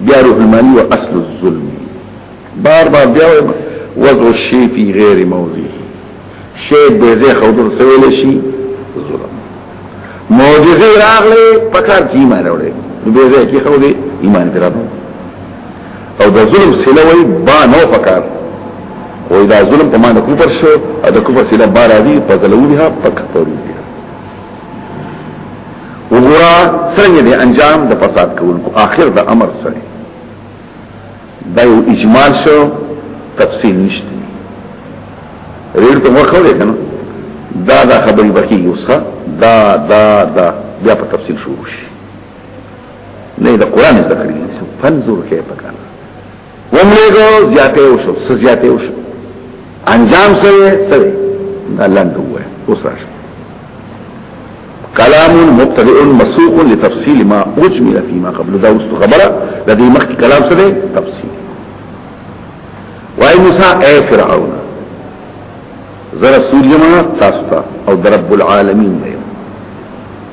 بیا روح المانی و اصل الظلم بار بار بیا وضع الشی فی غیر موضعه شی بیزه خودر سویل شی ظلم معجزه راغلی پکار چی ایمان راوړی نو بیزه کی خودی ایمان درابو او د ظلم سله وی با نو پکار وی دا ظلم په ما د کفر شو او د کفر سله با راځي په ظلمونها پکفرو وګورا څنګه دی انجام د فساد کوونکو آخر د امر سره دا یو اجمال شو تفصیل نشته ریل ته ورخو دی کنه دا دا خبرې بکی یوسه دا دا دا بیا په تفصیل شروع شي نه دا قران ذکر یې فنزور کې پکانه هم لګو زیاته وشو څه زیاته وشو انجام سره سره لاند وای اوس راشه کلام مبتدئ مسوق لتفصيل ما اجمل فيما قبل دا اوس خبره د دې مخکې کلام سره تفصيل وای موسی اے فرعون زرا سورجما تاسو او درب العالمین دی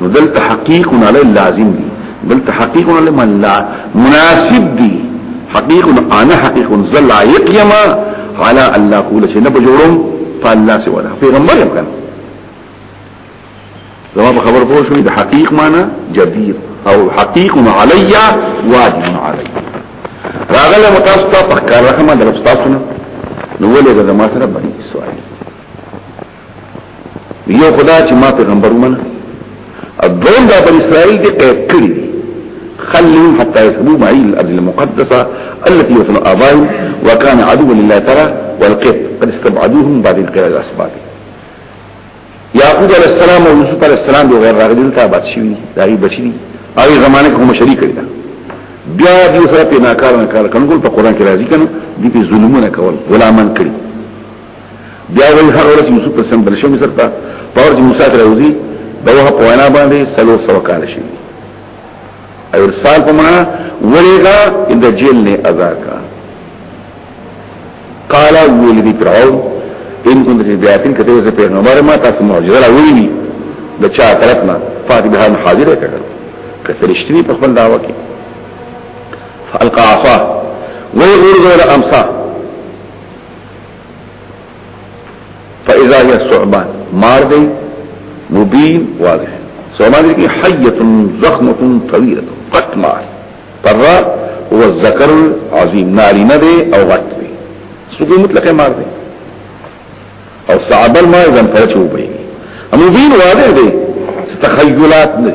نو دلته حقیق علی لازم دی دلته حقیق علی من لا مناسب دی حقیق انا حقیق زل عیق یما علا الله کول شي نه بجوړم په الله سوا ده پیغمبر هم کنه زما په خبر پوه شوې د حقیق معنا جدیر او حقیق علی واجب علی راغله متاسفه په کار رحمه درپستاسو نو ولې زما سره باندې سوال یو خدا چې ما پیغمبر ومنه دویم دا بر اسرائیل دی قید کړی خلهم حتى يسبوا معي الأرض المقدسة التي وطن آبائهم وكان عدو لله ترى والقيد قد استبعدوهم بعد انقراض الأسباب يعقوب عليه السلام ويوسف عليه السلام دي غير راغدين تابات شوي داغي بچي دي هغه زمانه کوم شریک کړی بیا دې سره په ناکار نه کار کنګول په قران کې راځي کنه دې په ظلمونه کول غلامان کړی بیا وایي هغه ورځ یوسف ته سم بلشم مصر ته پاور چې موسی سره وځي دغه په وینا باندې سلو سو کال شي او ارسال په معنا ولېګا ان د جیل نه آزاد کا قال ویل دی فرعون ان كنت بياتين کته زه پیغمبر ما تاسو معجزه را ویلی د چا طرف نه فاطمه هم حاضر کړ کته رښتینی په خپل داوا کې فالقى عصا ويغرز ولا امسا فاذا هي الثعبان مار دی مبین واضح ثعبان دی حیه زخمه طویله قط مار پر هو الذکر العظیم نارینه دی او غټ دی سګو مطلق مار دی او صعب الماء ځن پرچو به مبین واضح دی تخیلات نه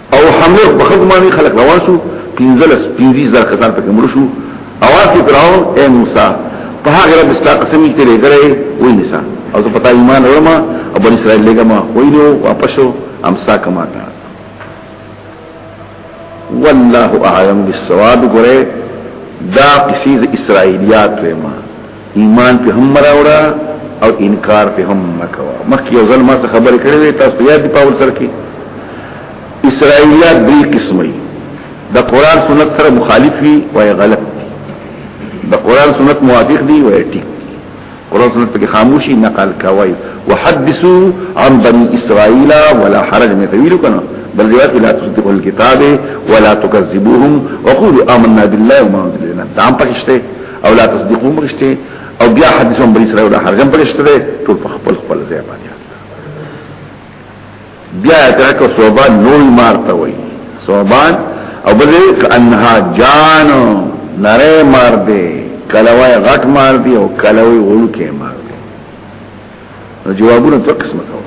او حمله په خلق باندې خلق روان شو پنځلس پنځي زر کسان پکې مړ شو اواز کې کراو اے موسی په هغه رب استا قسم یې تیرې غره وې نسا او ته پتا ایمان ورما او بن اسرائیل لګما وې نو واپس شو امسا کما کا والله اعلم بالصواب ګره دا قصې اسرائیلیات وې ما ایمان په هم راوړه او انکار په هم مکوا مخکې یو ځل ما څه خبرې کړې وې تاسو یاد دی پاول سره کې اسرائیلیات دې قسمه د قران سنت سره مخالف وي وای غلط د قران سنت موافق دي وای ټیک قران سنت کې خاموشي نقل کوي وحدثوا عن بني اسرائيل ولا حرج من طويل كنا بل روایت لا تصدقوا الكتاب ولا تكذبوهم وقولوا آمنا بالله وما انزل الينا دام پکشته او لا تصدیقو مرشته او بیا حدیثون بری سره ولا حرجم برشته ده ټول په خپل خپل ځای باندې بیا ترک صوبان نوې مارته وای صوبان او بده کانها جان نره مار دی کلوای غټ مار دی او کلوای ولکه مار دی نو جوابونه په قسمه کاو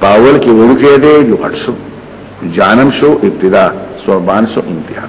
پاول کې ولکه دی جو غټ شو جانم شو ابتدا صوبان شو انتها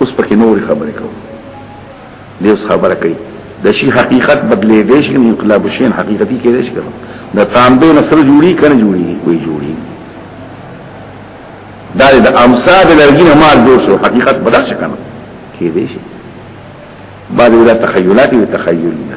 اوس پکې نور خبرې کوو دې اوس خبره کوي د شي حقیقت بدلې دې شي انقلاب شین حقیقتي کې دې شي د تانبه نسل جوړي کنه جوړي کوئی جوړي دا د امسا د لرګین ما جوړ شو حقیقت بدل شي کنه کې دې شي بعد ولا تخیلات او تخیل نه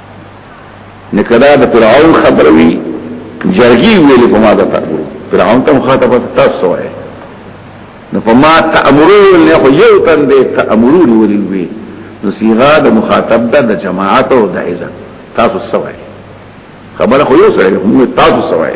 نکدا د فرعون خبروي جرګي ویلې په ما ده تامرو فرعون ته مخاطب تاسو وایي نو په ما تامرو نه خو یو تن دې تامرو نیولې وي نو صيغه د مخاطب ده د جماعت او د عزت تاسو سوای خبره خو یو سره هم تاسو سوای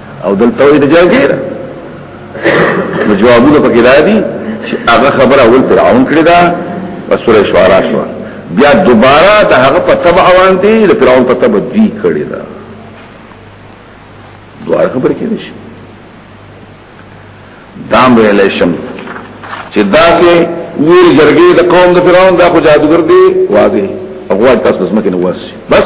او دلته وي د جاګیر نو جوابونه پکې راځي چې هغه خبره اول فرعون کړی دا په سورې شعرا شو بیا دوباره د هغه په تبع روان دي د فرعون په تبع دی کړی دا دوه خبرې کې نشي دام ویلې شم چې دا کې ویر جرګې د قوم د فرعون دا خو جادوګر دی واضح هغه تاسو زمکه نه واسي بس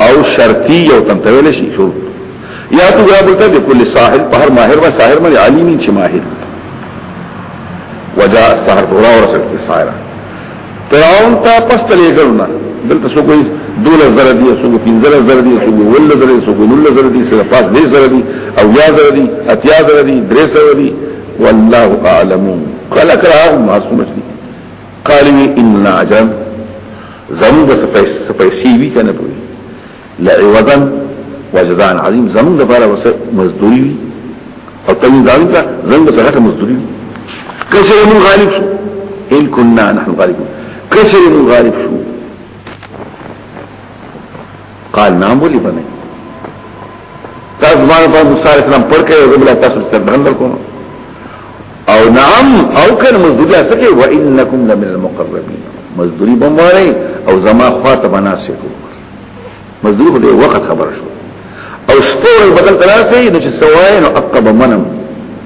او شرطی یو تنته ویل شي شروط یا تو غرا بولتا دی کل ساحل په هر ماهر ما ساحر من علیمی چې ماهر وجاء السحر دورا ورسل کی ساحرہ فرعون تا پس تلیگلنا دلتا سو کوئی دوله زره دي سو پنځله زره دي سو ول زره دي سو نل زره دي سره پاس دې زره دي او یا زره دي اتیا زره دي درې زره دي والله اعلم کله کله ما سمجھ دي قال وی ان لنا اجرا زمون د سپیسی وی کنه پوی لعوضا وجزاء عظیم زمون د بارا وسه مزدوری وی او تمن داوی تا زمون د سره مزدوری وی کسر من غالب شو ان كنا نحن غالبون کسر من غالب شو قال نعم ولي بنه تاسو زمانه په موسی عليه السلام پر کې او بل تاسو ته بندر کوم او نعم او کن مزدوری اسکه و انکم لمن المقربین مزدوری بمواري او زما خواته بناسه کو مزدوری په دې وخت خبر شو او شپور بدل تلاسي نو چې سوای نو عقب منم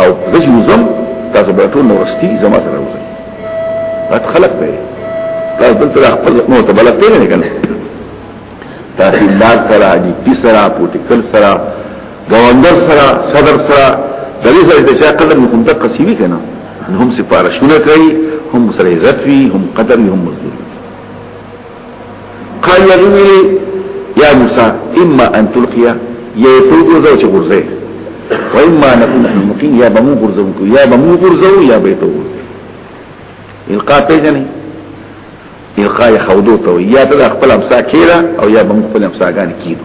او زه چې وزم تاسو به ټول نورستي زما سره وزم رات خلق به تاسو دلته خپل نو ته بلد پیل نه کنه تاسو لاس سره دي کی سره پروتوکول سره گواندر سره صدر سره د دې سره د چا قدر نو کوم د قصيوي کنه هم سفارشونه کوي هم سره عزت وي هم قدر وي هم مزدور قال يغوي يا موسى اما ان تلقي يا يتوجو زوج غرزه واما نكون نحن مقيم يا بمو غرزه يا بمو غرزه يا بيتو القاء پیجنې القاء خودو ته یا ته خپل امسا کیرا او یا بم خپل امساګان کیدو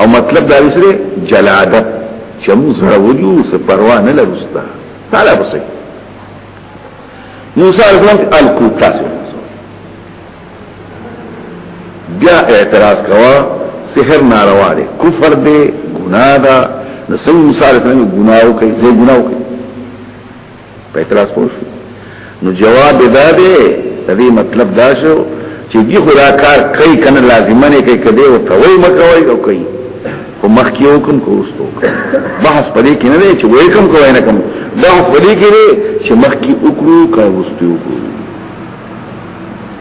او مطلب دا سره جلادت چې موږ سره وجو څه پروا نه لرستا تعالی بسې موسی علیه السلام الکوتا بیا اعتراض کوا سحر ناروا دی کفر دی ګناه ده نو څنګه موسی علیه السلام ګناه وکړي زه ګناه وکړي په اعتراض پوه شو نو جواب دا دی د دې مطلب دا شو چې دی خدا کار کوي کنه لازمه نه کوي کده او کوي مکوي او کوي خو مخ کې حکم کوستو بحث پدې کې نه دی چې وای کوم کوي نه کوم بحث پدې کې دی چې مخ کې وکړو کوستو وکړو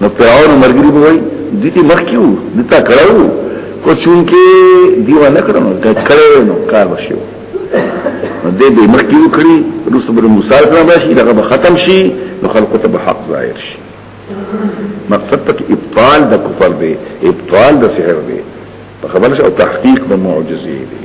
نو فرعون مرګري به وای دي ته مخ کیو دتا کړو خو چونکه دیو نه کړو نو کړو نو کار وشو نو دې به مخ کیو کړی رسول بر موسی سره باشي دغه به ختم شي نو خلق ته به حق ظاهر شي مقصد تک ابطال د کفر دی ابطال د سحر دی په خبره او تحقیق د معجزې دی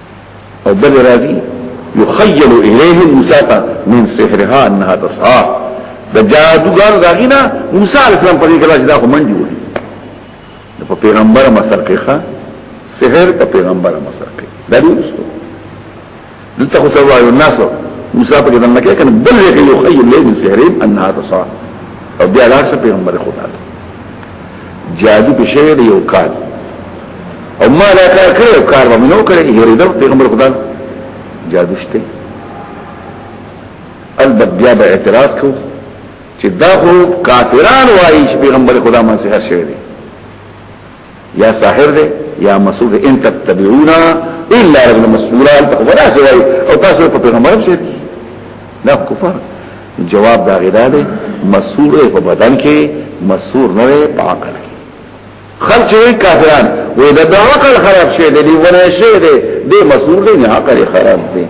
او بل راځي يخيل اليه موسى من سحرها انها تسعى د جادوګر داغینا موسی علیہ السلام په دې کې راځي دا خو منډي وي په پیغمبر مسر کې ښا سحر په پیغمبر مسر کې دا دی وسو دلته خو سره وایو الناس موسی په دې باندې کې کنه بل یې یو خیل له سحرین انها تصا او بیا لاس پیغمبر خدا ته جادو په شوی دی یو کال او ما دا کار کړی او کار به منو کړی هرې د پیغمبر خدا جادو شته البت بیا به اعتراض کو چې دا خو کافران وایي چې پیغمبر خدا ما سحر شوی دی یا ساحر دی یا مسعود ان تتبعونا الا رجل مسعورا تخبرات وایي او تاسو په پیغمبر شوی دا کفر جواب دا غدا دی مسور په بدن کې مسور نه په عقل کې خلچ وی کافران وی دا دا عقل خراب شوی دی ونه شوی دی دی مسور دی نه عقل خراب دی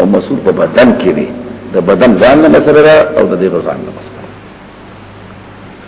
او مسور په بدن کې دی د بدن ځان نه مسره او د دې ځان نه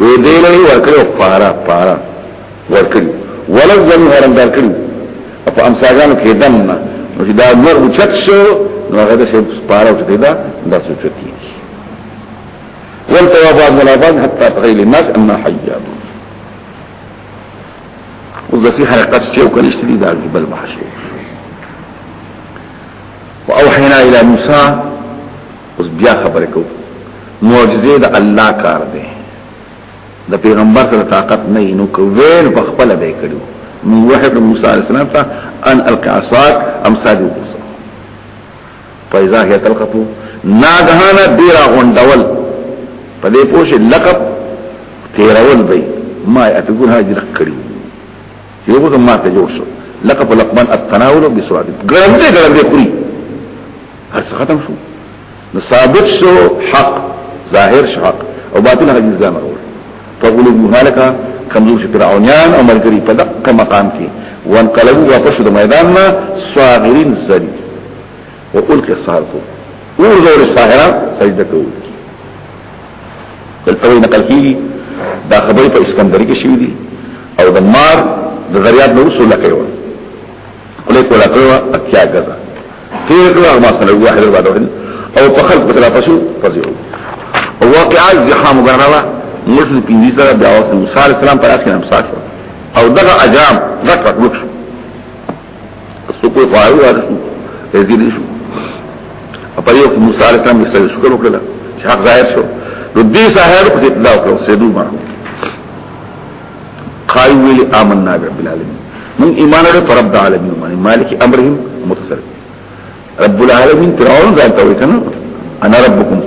وی دی له ورکړو پارا پارا ورکړي ولد زمو هرم دار کړي په امساګانو کې دم نه نو دا نور اوچت شو نو هغه د شپ پارا اوچت دا د اوچت کی ولته وابد ولا بعد حتى تغيل الناس ان حياب وذسي حرقت شو کنه شتي دا جبل محشو واوحينا الى موسى اوس بیا خبره کو معجزه د الله کار دی د پیغمبر سره طاقت نه نو کویل په خپل به کړو نو وحد موسی علیہ السلام ته ان القعصات امثال یوسف فاذا هي تلقف ناګهانه ډیر غونډول په دې پوښ لقب تیرول به ما اتقول هاجر کړو یو کوم ما ته جوړ شو لقب لقمان التناول بسرعه ګرځي ګرځي پوری هرڅه ختم شو نو ثابت شو حق ظاهر شو حق او باطل هغه ځان ورو فغلو مهلک کمزور شو فرعونیان او ملګری په دقه مقام کې وانقلبوا واپس د میدان نه صاغرین ذلیل وقلق الصحابه اور زور الصحرا سجده کوي دلته نقل کیږي دا خبرې په اسکندری کې شوې دي او د مار د ذریات نو وصول لکه یو خلک ولا کړو اتیا غزا تیر کړو هغه مسله وه حضرت بعد او په خلق په طرف شو فزیو او واقعا زحام غنوا مشل پینځه سره بیا وخت موسی علی السلام پر اسکه امساک او دغه اجام دغه وک شو سکو فایو ورسو ازیل شو په یو کې موسی علی السلام یې شکر وکړل چې حق ظاهر شو نو دې ساحر په ابتدا وکړو سیدو باندې قالو ویل آمنا برب العالمین من ایمان لرو پر رب العالمین باندې مالک امرهم متصرف رب العالمین فرعون ځان ته وی کنه انا ربکم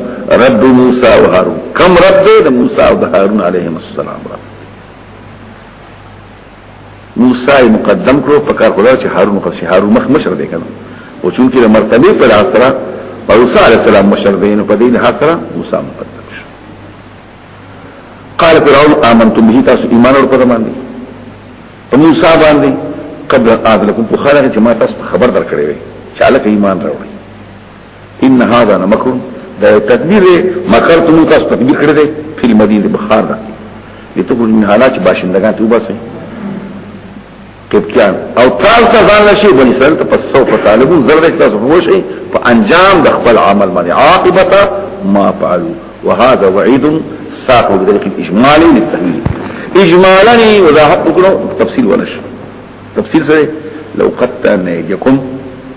رب موسی و هارون کم رب دې د موسی او د هارون علیهم السلام رب موسی مقدم کړو په کار خدا چې هارون پسې هارون مخ مشر دی کنه او چونکی د مرتبه پر اثر او موسی علیه السلام مشر دی نو په دې نه اثر موسی مقدم قال فرعون آمنتم به تاسو ایمان ور پر باندې په موسی باندې قبل اذ لكم په خلک چې ما تاسو خبر درکړې وي چې الک ایمان راوړي ان هذا مکر دا یو تدبیر دی مکر ته موږ تاسو تدبیر کړی دی په مدینه بخار دا دي ته ګورین حالات باشندگان ته وباسي قبطیان او تاسو ته ځان لشي بل اسرائیل ته پس سو په طالبو زر دې تاسو مو شي په انجام د خپل عمل باندې عاقبت ما فعلوا وهذا وعيد ساق بذلك الاجمالي للتحويل اجمالا وضاحت وکړو تفصيل ونش تفصيل سره لو قد تنيجكم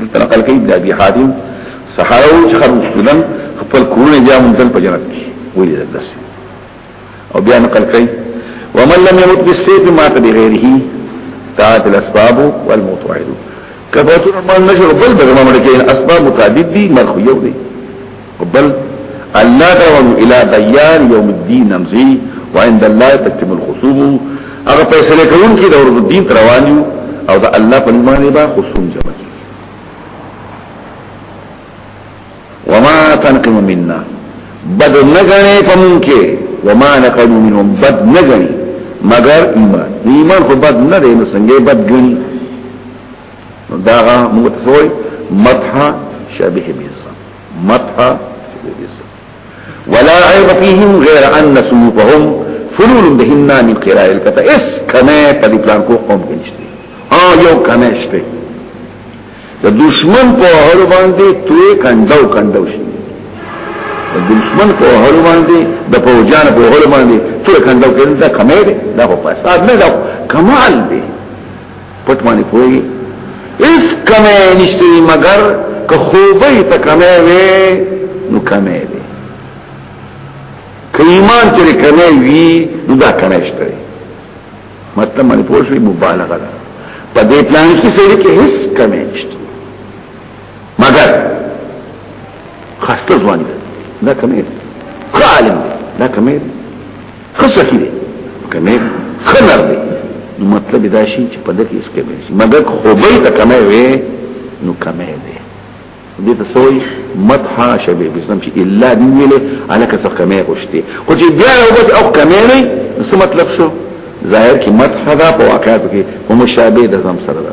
دلته نقل کوي د ابي حاتم صحابه او چې خرج کړل خپل کورونه بیا منزل په جنت کې ویل دلس او بیا نقل کوي ومن لم يمت بالسيف مات بغيره تعات الاسباب والموت واحد کبوتر من نشر بل بغمامر کې اسباب متعدد دي مرخ یو دي بل الله دعوان الى بيان يوم الدين نمزي وعند الله تكتم الخصوم اغا فیصله کون کی دور الدين تروانيو او دا الله په ایمان با خصوم جمع کی وما تنقم منا بد نگنے پمون کې وما نقم منهم بد نگنے مگر ایمان ایمان خو بد نه دی نو څنګه بد ګنی داغه موږ ته سوې مدح شبیه متعه ولا عيب فيهم غير ان سلوكهم فلول بهن من قراء الكتاب اس کمه په دې پلان کو قوم کې نشته ها یو کمه شته د دشمن په هر باندې توې کندو کندو شي د دشمن په هر باندې د فوجان په هر باندې توې کندو کندو کمه ده دا په فساد نه ده کمال دی پټ باندې پوي اس کمه نشته مگر که خوبه ته کمه وي نو کمه دي که ایمان ترې کمه وي نو دا کمه شته مطلب باندې پوه شوي مبالغه ده په دې پلان کې سړي کې هیڅ کمه نشته مگر خسته ځواني دا کمه ده خالم دا کمه ده خصفی دی کمی خنر دی نو مطلب دا شي چې په دغه اس کې به شي مګر خوبې ته کمی وي نو کمی دی دې ته سوې مدحا شبه بسم چې الا دی ویلې الک څه کمی غوښتي خو چې بیا یو بس او کمی نه څه مطلب شو ظاهر کې مدحا دا په واقعاتو کې هم مشابه د زم سره ده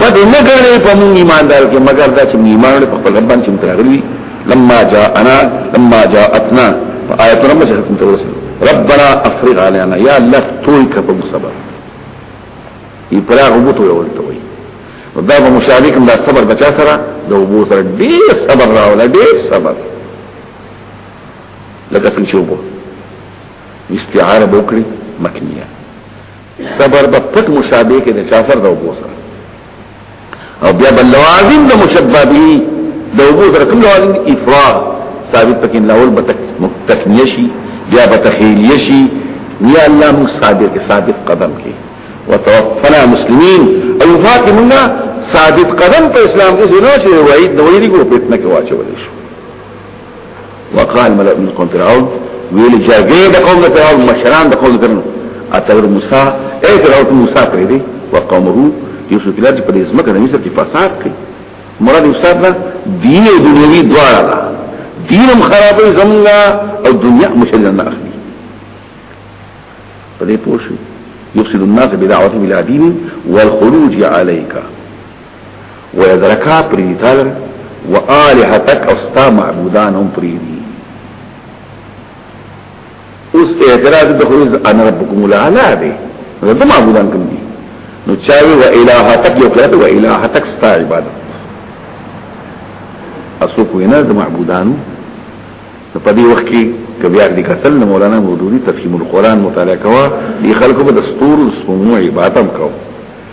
بد نه ګرځي په مون ایماندار کې مگر دا چې ایمان په خپل رب باندې متراغلي لما جاءنا لما جاءتنا آیت رب چې کوم تورسه ربنا افرغ علينا یا الله توي کا په صبر ای پراغ وو ته ولته وي دا به مشارک دا صبر بچا سره د وبو سره ډیر صبر راول ډیر صبر لکه څنګه چې وبو استعاره وکړي مکنيه صبر به پټ مشابه کې د چافر د وبو سره او بیا بل لوازم د مشبه به د وبو سره کوم لوازم افراغ ثابت پکې لاول به تکنیه شي بیا به تخیلیه شي یا الله موږ ثابت ثابت قدم کې وتوفنا مسلمین او فاطمنا ثابت قدم په اسلام کې زنه شي وایي د ویلي کو په اتنه کې واچول شو وقال ملأ من قوم فرعون ویل جرګې د قوم فرعون مشران د قوم فرعون اتور موسی اے فرعون موسی پرې دی وقومه یوسف کلاد په دې ځمکه نه مصر کې فساد کوي مراد فساد نه دین او دنیوي دواړه ده دینم خرابې زمنا او دنیا مشل نه اخلي په دې پوښي یفسد الناس بدعوته الى دین والخروج عليك ويدرکا پریدی تالر و آلحتک او ستا معبودان هم پریدی اوس اعتراض د خو انا ربکم الاعلى دی نو د معبودان کوم دي نو چاوي و الہاتک یو کړه و الہاتک ستا عبادت اسو کو نه د معبودان نو په دې وخت کې کبیا دې قتل مولانا مودودی تفهیم القرآن مطالعه کوا دي خلکو به د سطور سمو عبادت کوو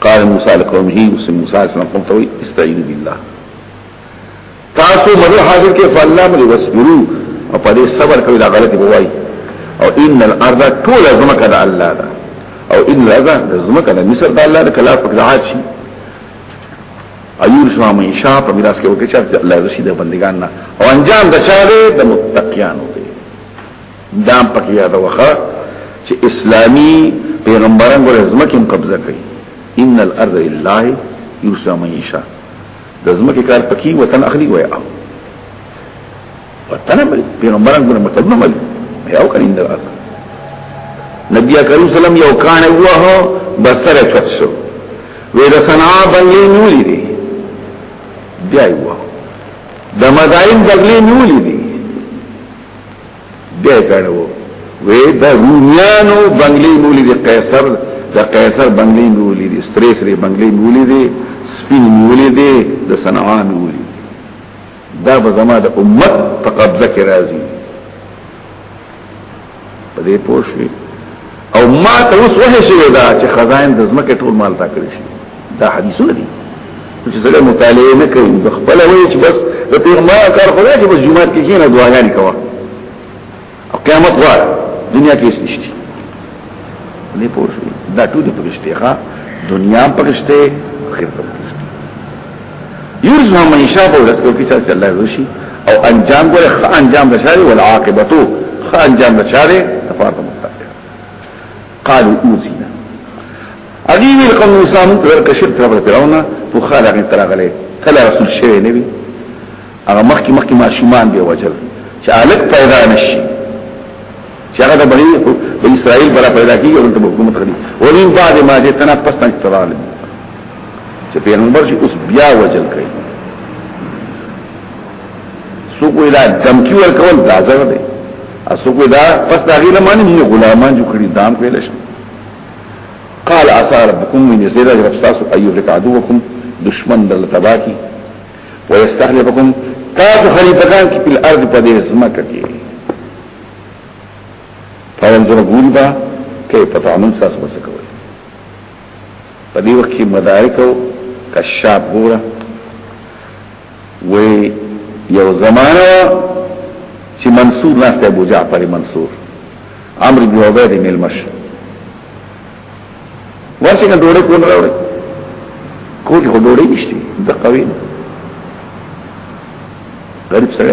قال موسى لقومه وسم موسى عليه السلام قلت وي استعينوا بالله تاسو مدد حاضر کې فالله مدد واسبرو او په دې صبر کوي دا غلطي بوای او ان الارض طول زمکه د الله ده او ان الارض زمکه د مصر د الله ده کلا پک دعات شي ایور شما مې شاه په میراث کې وکړي چې الله رشید بندگان نه او انجام د شاده د متقینو دام پکې یاد وخه چې اسلامی پیغمبران ګور زمکه هم قبضه کوي ان الارض لله یوسع من یشاء د زمکه کار پکې وطن اخلي وای او وطن مل پیغمبران ګور مطلب نه مل یو کړي ان الارض نبی کریم صلی الله علیه وسلم یو کان وه بسر چتشو وې د صنعا بنگلې نیولې دي بیا یو د مدائن بنگلې نیولې دي دې کړو وې د رومیانو بنگلې مولې د قیصر د قیصر بنگلې مولې دي ستري سري بنگلې مولې دي سپین مولې دي د صنعاء مولې دا به زما د امت په قبضه کې راځي په دې پوښوي او ما ته اوس وحی شوی دا چې خزائن د زمکه ټول مال تا کړی شي دا حدیثونه دي چې زړه مطالعه نه کوي د خپل وایي چې بس د پیغمبر کار خدای چې بس جمعه کې کینه دعاګانې کوه او قیامت وار دنیا کې نشته نه پوښي دا ټول پرشته ښا دنیا پرشته خیر پرشته یوز ما منشا په ورستو کې چې الله وشي او انجام ګره خ انجام بشاره ول عاقبتو خ انجام بشاره تفارق متقین قالوا اوزینا اغي ویل قوم موسی مون تر کشف تر فرعون په خاله کې تر غلې کله رسول شوی نبی هغه مخکې مخکې ما شومان دی وجل چې الک پیدا نشي چې هغه د بنی اسرائیل برا پیدا کیږي او ته حکومت غلي ولین بعد ما جتنا پس تنتظر چې پیغمبر چې اوس بیا وجل کوي سو کوئی دا دمکی ورکول دا زر دی اسو کوئی دا پس دا غیل مانی مونی غلامان جو کری دام کویلش قال عصا ربکم من یسیر اجرب ساسو ایو لک عدوکم دشمن در لتباکی ویستحلفکم تاسو خلیفکان کی پل ارض پا دیر زمکا کی فانظر گوری با کئی پتعمل ساسو بسکو په دې وخت کې مدارک او کشاب ګوره وی یو زمانہ چې منصور ناست ابو جعفر منصور عمرو بن عبید ملمش ورته کنه ډوړې کول راوړې کول خو ډوړې نشته د قوی غریب سره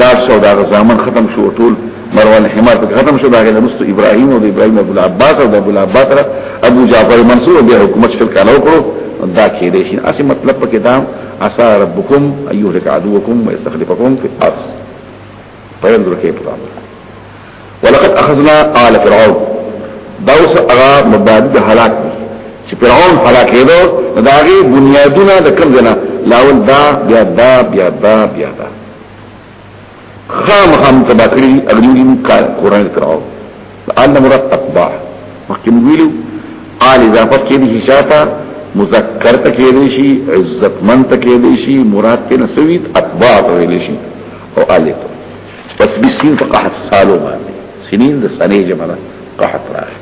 لا شو دا زامن ختم شو ټول مروان حمار په ختم شو دا غل مست ابراهيم او ابراهيم ابو العباس او ابو العباس را ابو جعفر منصور به حکومت شل کاله وکړو دا کې دي شي اسی مطلب پکې دا اسا ربکم ايهلك عدوکم ويستخلفکم في الارض په اندر کې پرامه ولقد اخذنا آل فرعون داوس اغا مبادد حلاک چې فرعون حلاکېدو دا غي بنیادونه د کوم ځای نه لاول دا بیا دا بیا دا بیا دا خام خام تباکری اغنیوی کار قرآن فرعون آل مراد اتباع مخکم ویلو آل اضافت کې دي شاته مذکر ته کې دي شي عزتمن ته کې دي شي مراد ته نسویت اتباع ته ویل شي او آل ته پس بسین په قحط سالو باندې سنین د سنې جمع ده قحط راغی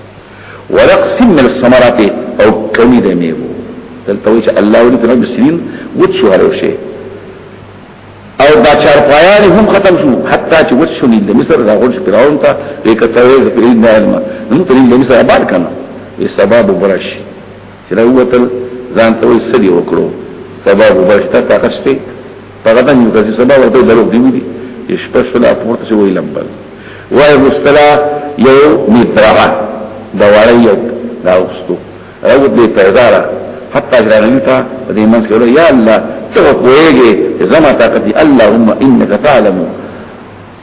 ورقص من الثمرات او کمی د میوه دلته وی چې الله ولي په بسین وڅو هر شي او دا چار پایان هم ختم شو حتی چې وڅو نین د مصر راغون شو پیراون ته لیکتاویز پیرین نه علم نو ترین د مصر آباد کنه سبب برش چې راوتل ځان ته وې سړي وکړو سبا وبشته تاخسته هغه ته نیو کسي سبا ورته درو دی وی شپه شلا پورته شي وی لمبل وای مستلا یو میترغه دا وړی یو دا وستو راو دې پیدارا حتی جرانوی تا دې منځ کې یا الله ته کوېږي زما طاقت اللهم انك تعلم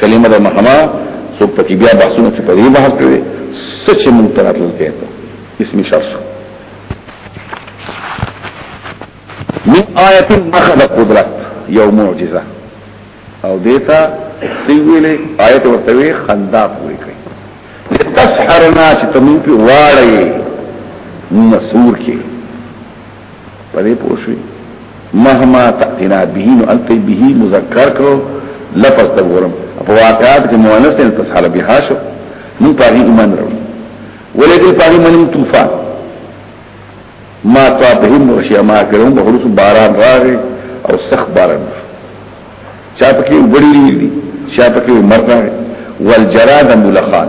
کلمه د مهما څوک پکې بیا بحثونه کې پرې بحث کوي سچ مونږ ته راتلل کوي اسم شرط من آیت اخذ قدرت یو معجزه او دیتا سیویلې آیت ورته وی خندا پوری کوي لتسحرنا چې تمون په واړی نسور کې پدې پوښي مهما تقنا به نو انت به مذکر کو لفظ د ورم په واقعات کې مؤنث نه تصحل بها شو نو پاغي ایمان ورو ولکه پاغي منم طوفان ما طابهم وشي ما کړم به رسو باران راغی او سخت باران چا پکې وړي دي چا پکې مرغه والجراد ملخان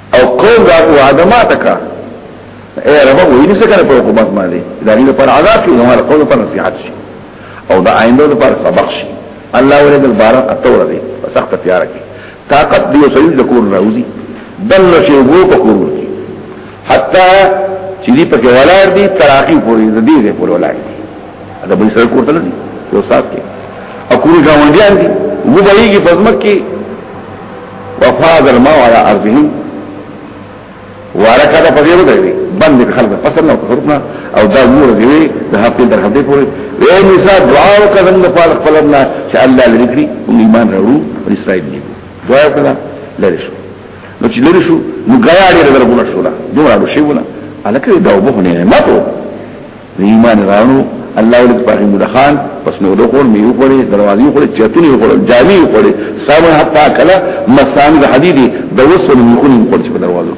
او قوم دا وعده ما تکا اے رب وې دې څنګه په حکومت باندې دا دې پر عذاب کې نو هغه قوم پر نصيحت شي او دا آینده لپاره سبق شي الله ولې د بار اتور دې سخت پیار کې طاقت دې سړي د کور راوځي دل شي وو په کور کې حتا چې دې پکې ولار دي تراخي پوری دې دې پوری ولار دي دا به سره کوته نه یو سات کې اکو ګاونډیان دي وبایږي پزمک کې وفاض الماء على ارضهم وارکه دا پدې وځي باندې خلک فصل نه خربنا او دا نور دی وی د هفته در هفته پورې وی موسی دعا وکړه د خپل خپل نه چې الله لري کړی او ایمان راوړو او اسرائیل دی دعا وکړه لری شو نو چې لری شو نو غاړي دربونه شو لا دوه شو ونه الکه دا وبونه نعمت ایمان راوړو الله ولې په هغه ملخان پس نو له کول میو کولې دروازې کولې چتونی کولې جامې کولې سامه حتا کلا مسان د حدیدې د وسو نه کولې کولې په دروازو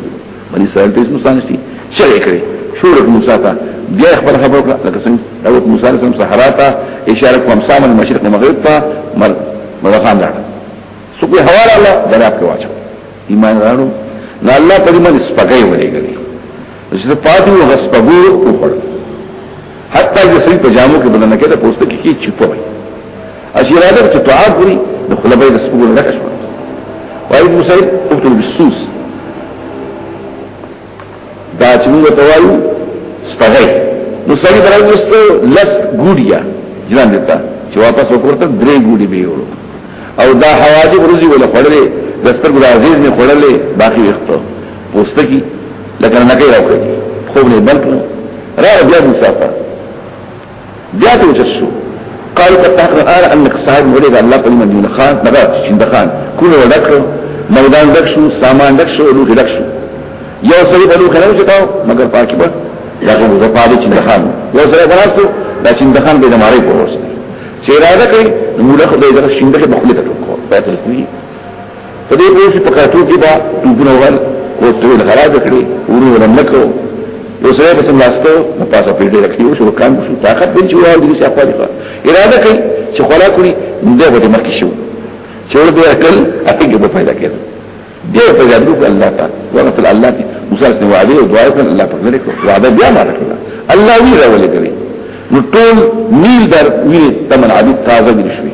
باندې اسرائیل ته موسی نشتی شرع کړی شورت موسی ته بیا خبر خبر کړه لکه څنګه دعوت موسی علیه السلام صحرا ته اشاره کوم سامه المشرق مغرب ته مر ملخان راړه سو په حواله الله دراب کې واچو ایمان راوړو نو الله په دې باندې سپګای ولېږي چې د پاتې و غسپګو وکړ حتی چې سړي په جامو کې بدن کې د پوسټ کې کی چپو وي اسی راځي چې تعاب کړی د خلبې د سپګو نه کښو وایي مصیب او تل بسوس دا چې موږ ته وایو سپغې نو سړي درنګستو لس ګوډیا ځان دیتا چې واپس وکړته درې ګوډي به یو او دا حواجب روزي ولا خړلې دستر ګل عزیز نه خړلې باقي وختو پوستکی لکه نه کوي راوړي خو نه بلک را بیا مسافر بیا ته وچسو قال فتحت الان انك صاحب ولد الله په مدینه خان دغه شیند خان کونه ودکړو میدان دښو سامان دښو لوټ دښو یو سړي په لوټ راوځي تاو مگر پاکي به دغه زپاده چې خان یو سړي راستو دا چې خان به د ماري په ورسته چې راځي نو له خدای دغه شیند کې بخله ته کو پاتې په دې وجه په کارتو کې با ټوبونه ول او ټول خراب کړی ورو ورو نکو یو سره په سم لاستو په پاسه پیډې راکړي شو کان شو طاقت به جوړه دي چې خپل اراده کوي چې خلا کړی دا به مخکې شو چې ور دې عقل اته به پیدا کړي دې په جادو الله تعالی وقت الله دې مساس نه وعده او دعا کړ الله په لري کو وعده بیا ما کړل الله وی راولې کوي نو ټول نیل در وی تمن عادت تازه دي شوي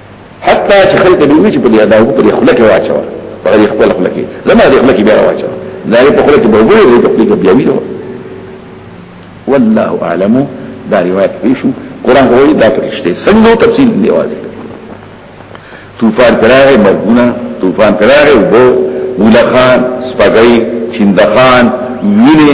حتی چې خلک دې وی چې په دې ادا او په دې خلک واچو په دې خپل خلک زما دې خلک بیا واچو دا یې په خلک به وګوري دې په خلک بیا ویلو والله اعلم دا روایت پیشو قران وایي دا پرشته څنګه تفصیل دی واځي طوفان تراغه مرګونه طوفان تراغه وو مولخان سپګي چندخان وینه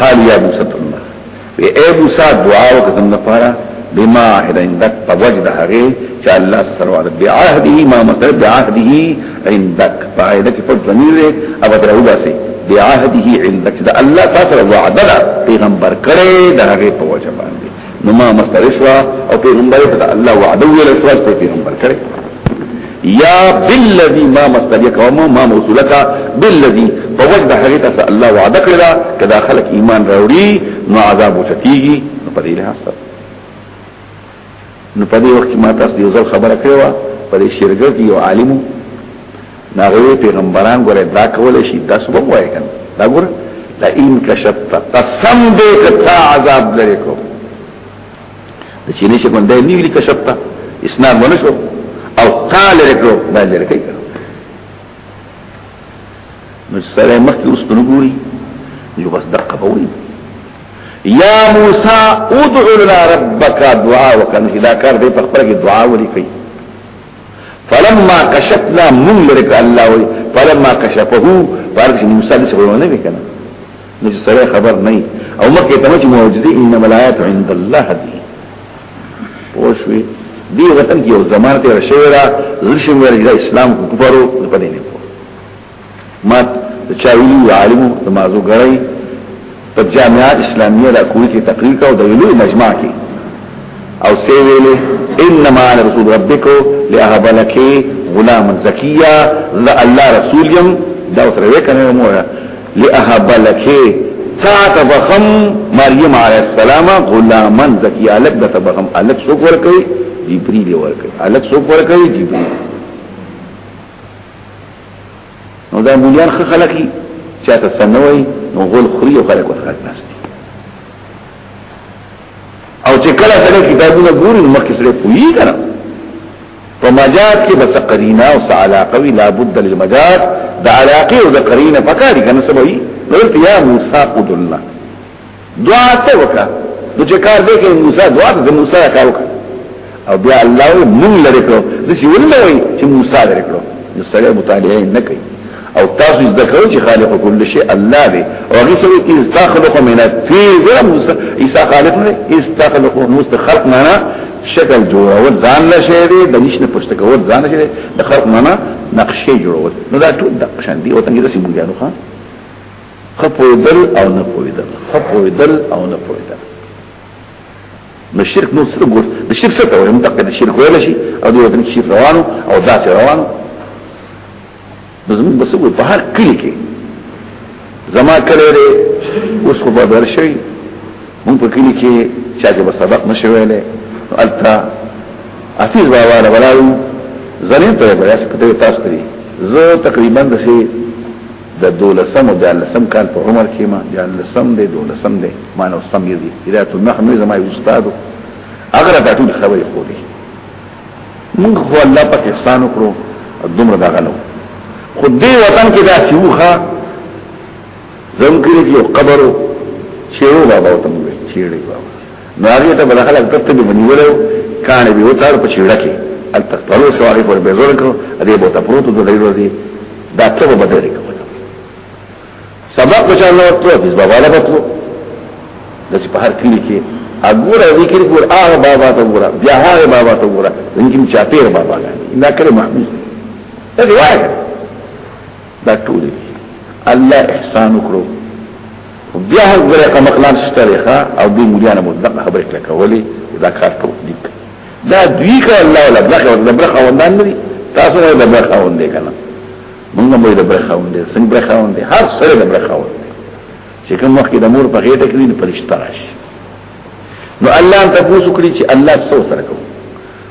قال یا موسی الله وی اے موسی دعا وکړه زموږ لپاره بما عهد عندك فوجد هغه چې الله سره وعده بعهده ما مثل بعهده عندك فعهدك فضمير او درو باسي بعهده عندك دا الله تعالی وعده پیغمبر کړي دا هغه په وجه باندې نو ما مسترش وا او پیغمبر ته الله وعده ویل سوال پر پیغمبر کړي یا بالذی ما مستریک او ما موصولک بالذی فوجد حقیقت سا الله وعده کړل کدا خلق ایمان راوړي نو عذاب وشکیږي نو په دې له حساب نو په دې وخت ما تاسو یو ځل خبره کړو په دې شرګر کې یو عالم ناغوی پیغمبران ګوره دا کول شي دا سبب وای کنه دا ګوره لا ان کشفت قسم دې کتا عذاب لري کو د چې نشه کوم دې نیوی کشفت اسناد ونشو او قال لرکو دا لري کوي نو سره مخ کې اوس تنګوري یو بس دقه بوي یا موسی ادعو لنا ربک دعا وکړه دا کار دې په خپل کې دعا ولي کوي فلما کشفنا من لرک الله وی فلما کشفه پارک موسی د شغلو نه وکنه نو سره خبر نه او مکه ته چې معجزه ان ملایات عند الله دی پوښوي دی وطن کې یو زمانه ته شوی را زرشم ورګه اسلام کو کفرو په دې نه ما چا ویلي عالم د مازو غړی په جامعه اسلامیه د کوی کې تقریر کاو د لوی مجمع کې او سی ویلې انما انا رسول ربک لاهب لك غلام زکیه ذا الله رسول يم دا سره وکنه مو لاهب لك تا تبخم مریم علی السلام غلام زکیه لک د تبخم الک شکر کوي جبريل ورکړي الک شکر کوي جبريل نو دا مولیان خه خلقی چاته سنوي نو غول خوري او خلق وخت ناشتي او چې کله سره کتابونه ګوري نو مخکې سره پوي کړه په مجاز کې بس قرینه او علاقه وی لابد للمجاز د علاقه او د قرینه پکاري کنه سبوي نو یا موسی قدلنا دعا ته وکړه نو چې کار دې کې موسی دعا ته موسی کار وکړه او بیا الله مونږ لري کړو د څه ولنه وای چې موسی لري کړو نو سره مطالعه نه کوي او تاسو ذکر چې خالق کل شی الله دی او هغه سره استخلق من الطين ګره موسی عیسی خالق نه استخلق نو خلق معنا شکل جوړول ځان له شی دی د نشنه پښته کول ځان له شی دی د خلق معنا نقشې جوړول نو دا ټول د شان دی او څنګه د سیمګانو خان خپویدل او نه پویدل خپویدل او نه پویدل نو شرک نو څه ګور د شرک څه ته ورم تقد شرک ویل شي او دوی د شرک روانو او ذات روانو نو زموږ بس په هر کلی کې زما کړي دي اوس خو به درشي مونږ په کلی کې چا کې به سبق نشویلې البته حفیظ بابا له بلاوي زنه ته بیا څه کوي تاسو ته زه تقریبا د د دولسم او دیارلسم کال په عمر کې ما دیارلسم دی دولسم دی ما نو سم یې دی هدایت النحو مې زما استاد هغه راته ټول خبرې خو دي موږ خو الله په احسان وکړو دومره دا غلو خو دې وطن کې دا سیوخه زم کې یو قبر چیرو بابا ته مې چیرې بابا نو هغه ته بل خلک تخت به نیولو کان به وتاړ په چیړه کې التخت ولو سواري پر به زور کو دې بو ته پروت د دې ورځې دا څه به بدل کو سبق بچا نو ته بس بابا لا بتلو د په هر کلی کې اګوره ذکر ګور هغه بابا ته ګوره بیا هغه بابا ته ګوره یمکن چا پیر بابا نه دا کړه محمود دا دی وایي دا ټول دي الله احسان وکړو بیا هر ځای کوم کلام شتريخه او دې مليانه مطلق خبره کړه کولې دا کار ټول دي دا دوی کا الله ولا برخه ولا برخه وندان لري تاسو نه دا برخه وندې کنه موږ مو دا برخه وندې څنګه برخه وندې هر سره دا برخه وندې چې کوم وخت د مور په غېټه کې نه پرشتہ راشي نو الله ته پوښتنه کړی چې الله څو سره کوي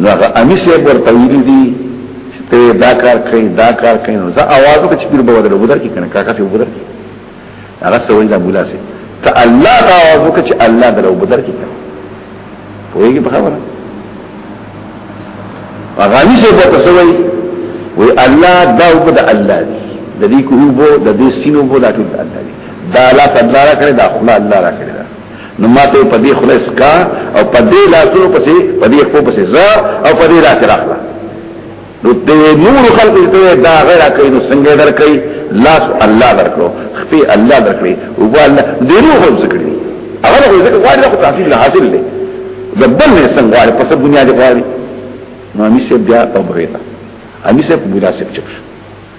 نو هغه امی سه ورته ویلي دي چې ته دا کار کوي دا کار کوي نو زه आवाज وکړ چې پیر به ودل ودر کې کنه کاکا سه ودر کې هغه سوي دا مولا سه ته الله دا आवाज وکړ چې الله درو ودر کې کنه پوهیږي په خبره هغه امی سه ورته سوي وی الله دا وبد الله دی د دې کوو د دې سینو بو دا ټول الله دی دا لا الله را کړی دا خپل الله را کړی نو ماته په دې خله اسکا او په دې لاسونو پسې په دې خو پسې ز او په دې لاس راخلا نو دې نور خلق ته دا غیر کوي نو څنګه درکې لاس الله درکو خفي الله درکې او الله دې نور خلق ذکرې هغه خو ذکر غواړي خو تحصیل نه حاصل دي زبل نه څنګه غواړي په سب دنیا دې غواړي نو امي سي بیا او بغیره امي سي په مناسب چپ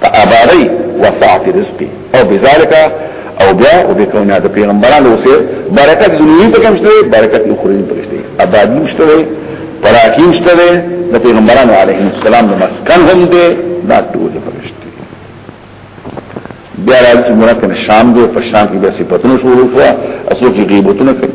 په آبادی وسعت رزقی او بذالک او بیا او د کونه د پیغمبرانو سره برکت دنیوي په کوم شته برکت اخروی په کوم شته آبادی شته پراکی شته د پیغمبرانو علیهم السلام د مسکن هم دی دا ټول په کوم شته بیا راځي مرکه شام دی په شام کې بیا صفاتونه شروع شو اسو کې غیبتونه کوي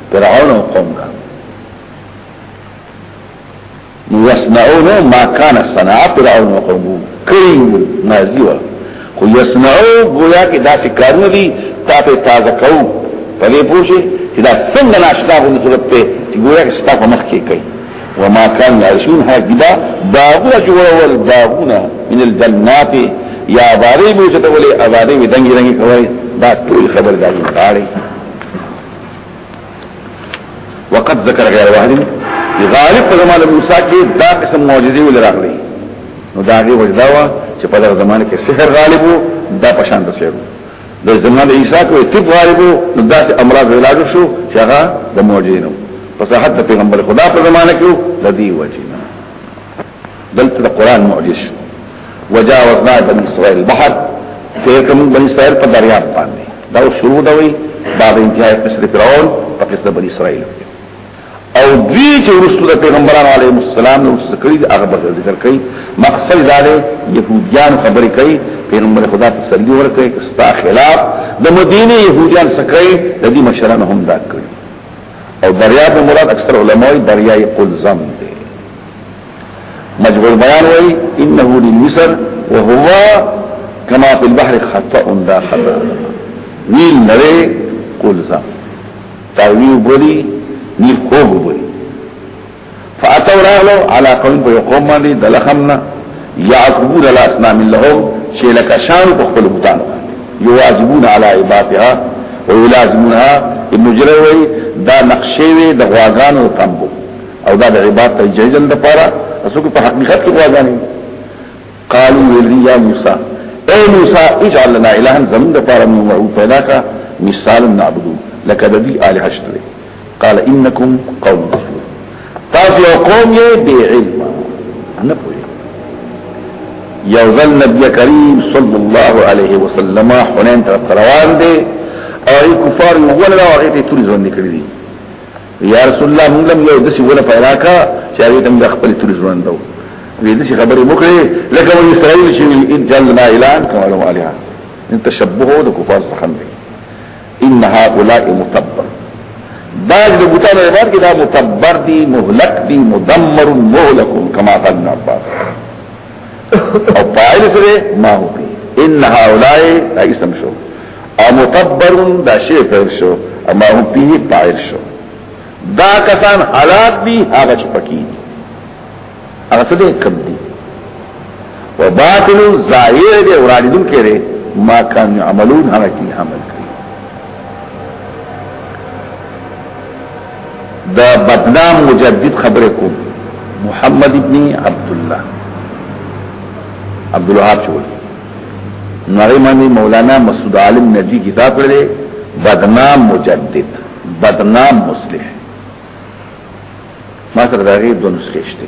فرعون او قوم دا یصنعون ما کان صنع فرعون او قوم کوي نازي ولا خو یصنعو گویا کې داسې کارونه دي تا په تازه کو په دې پوښي چې دا څنګه ناشتا غو صورت ته چې گویا کې ستا په مخ کې کوي وما كان يعيشون هكذا باغونه جوړول باغونه من الجنات یا بارې به څه ته ولې ابادې ودنګي رنګي کوي دا ټول خبرداري غاړي وقد ذکر غیر واحد غالب په زمانه موسی کې دا قسم معجزې ول راغلي نو دا غي وجدا وا چې په دغه زمانه کې سحر غالب وو دا پشان د سحر د زمانه عیسی کې طب غالب وو نو دا چې امراض علاج شو چې هغه د معجزې نو پس حتی پیغمبر خدا په زمانه کې د دې وجه دلته د قران معجز وجاوزنا بني اسرائيل بحر تیر کوم بني اسرائيل په دریاب باندې دا شروع دا وی بعد انتهای قصر فرعون په قصه بني اسرائيل او دوی چې ورسول د پیغمبرانو علیهم السلام نو سکړي هغه به ذکر کوي مقصد دا دی يهوديان خبرې کوي پیغمبر خدا ته سرګي ورکړي استا خلاف د مدینه يهوديان سکړي د دې مشرانو هم دا کوي او دریاب مراد اکثر علماء دریای قلزم مجهول بیان وای انه للمصر وهو كما في البحر خطا دا خطا نیل نره قول زم تاوی بولی نیل خوب بولی فاتو راغلو على قوم په قوم باندې دلخمنا يعقوبون على اصنام لهم چې لکه شان په خپل بوتانو يواجبون على عبادتها ويلازمونها ابن جرير دا نقشې د غواګانو تنبو او دا د عبادت جهجن د پاره اسو په حقیقت کې واځاني قالوا ولي يا موسى اي موسى اجعل لنا الها زمن د پاره من وعو پیدا کا مثال نعبدو لك ذي اله شتوي قال انكم قوم تجهلون تاسو یو قوم یې بی علم نه پوي یو ځل نبی کریم صلی الله علیه وسلم حنین ته روان دي او کفار یو ولا هغه ته توري ځوند کړی دي یا رسول الله موږ لم یو دسی ولا پیدا کا چې هغه تم د خپل تر ژوند دو وی دسی خبرې وکړي لکه وی اسرائیل چې ان جلنا اعلان کولو علیها ان تشبهه د کفار څخه دی ان هؤلاء متبر دا د بوتان عبارت کې دا متبر دي مهلك دي مدمر مهلك کما قال عباس او فاعل سره ما هو پی ان هؤلاء ایسم شو او متبر دا شی فعل شو اما هو پی فاعل شو دا کسان حالات دی هغه چې پکې دي هغه څه دې کم دي وباطل ظاهر دې ورانیدون کړي ما کان عملون هغه کی عمل د بدنام مجدد خبره کوم محمد ابن عبد الله عبد الوهاب چول نغیمانی مولانا مسعود عالم نجی کتاب کړی بدنام مجدد بدنام مصلح ما سره داغي دو نسخه شته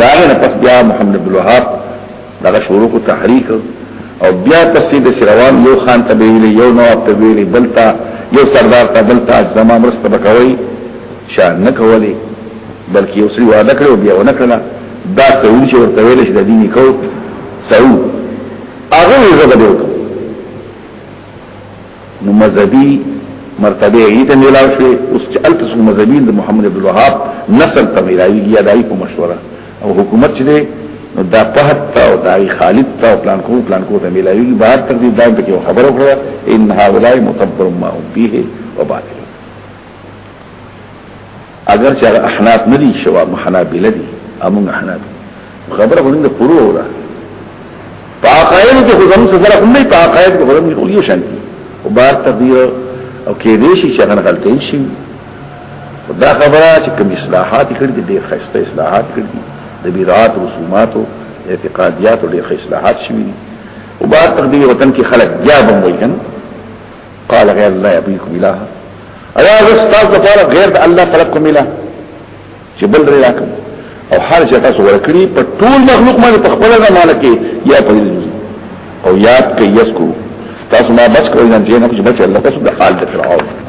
داغه نه پس بیا محمد عبد الوهاب دغه شروع کو تحریک او بیا پسې د شروان یو خان ته ویلي یو نواب ته ویلي بلتا یو سردار ته بلتا زما مرسته وکوي شان نه کولی بلکې یو سری وعده کړو بیا ونه کړل دا سعود چې ورته ویل شي د دیني کو سعود هغه یې زده نو مذهبي مرتبه یې ته ملاو شوې اوس چې التس مذهبي د محمد عبد الوهاب نسل ته ملاوي یا دای په مشوره او حکومت چې دی نو دا فهد تا او دای خالد تا او پلان کو پلان کو ته ملاوي بهر تر دې دایم په خبرو کړه ان هؤلاء متبر ما هم فيه وباطل اگر چې هغه احناف نه دي شوا محنابله دي امون احناف خبره غوښنه د فروع وره پاقایل کې خو زموږ سره هم نه پاقایل کې خو زموږ یو شان دي او بار تقدیر او کې دې شي چې هغه غلطي شي دا خبره چې کوم اصلاحات کړې دي ډېر خسته اصلاحات کړې دي د بیرات رسومات او اعتقادیات ډېر خسته اصلاحات شوي دي او بار تقدیر وطن کې خلک بیا بم وایي قال غير الله يبيكم اله ايا استاد لپاره غیر د الله خلق کوم اله چې بل لري راکم او هر چې تاسو ورکړي په ټول مخلوق باندې په خپل زمانه کې یا په او یاد کې یسکو تاسو ما بس کوی نه جنب چې بچ الله تاسو د حال د فرعون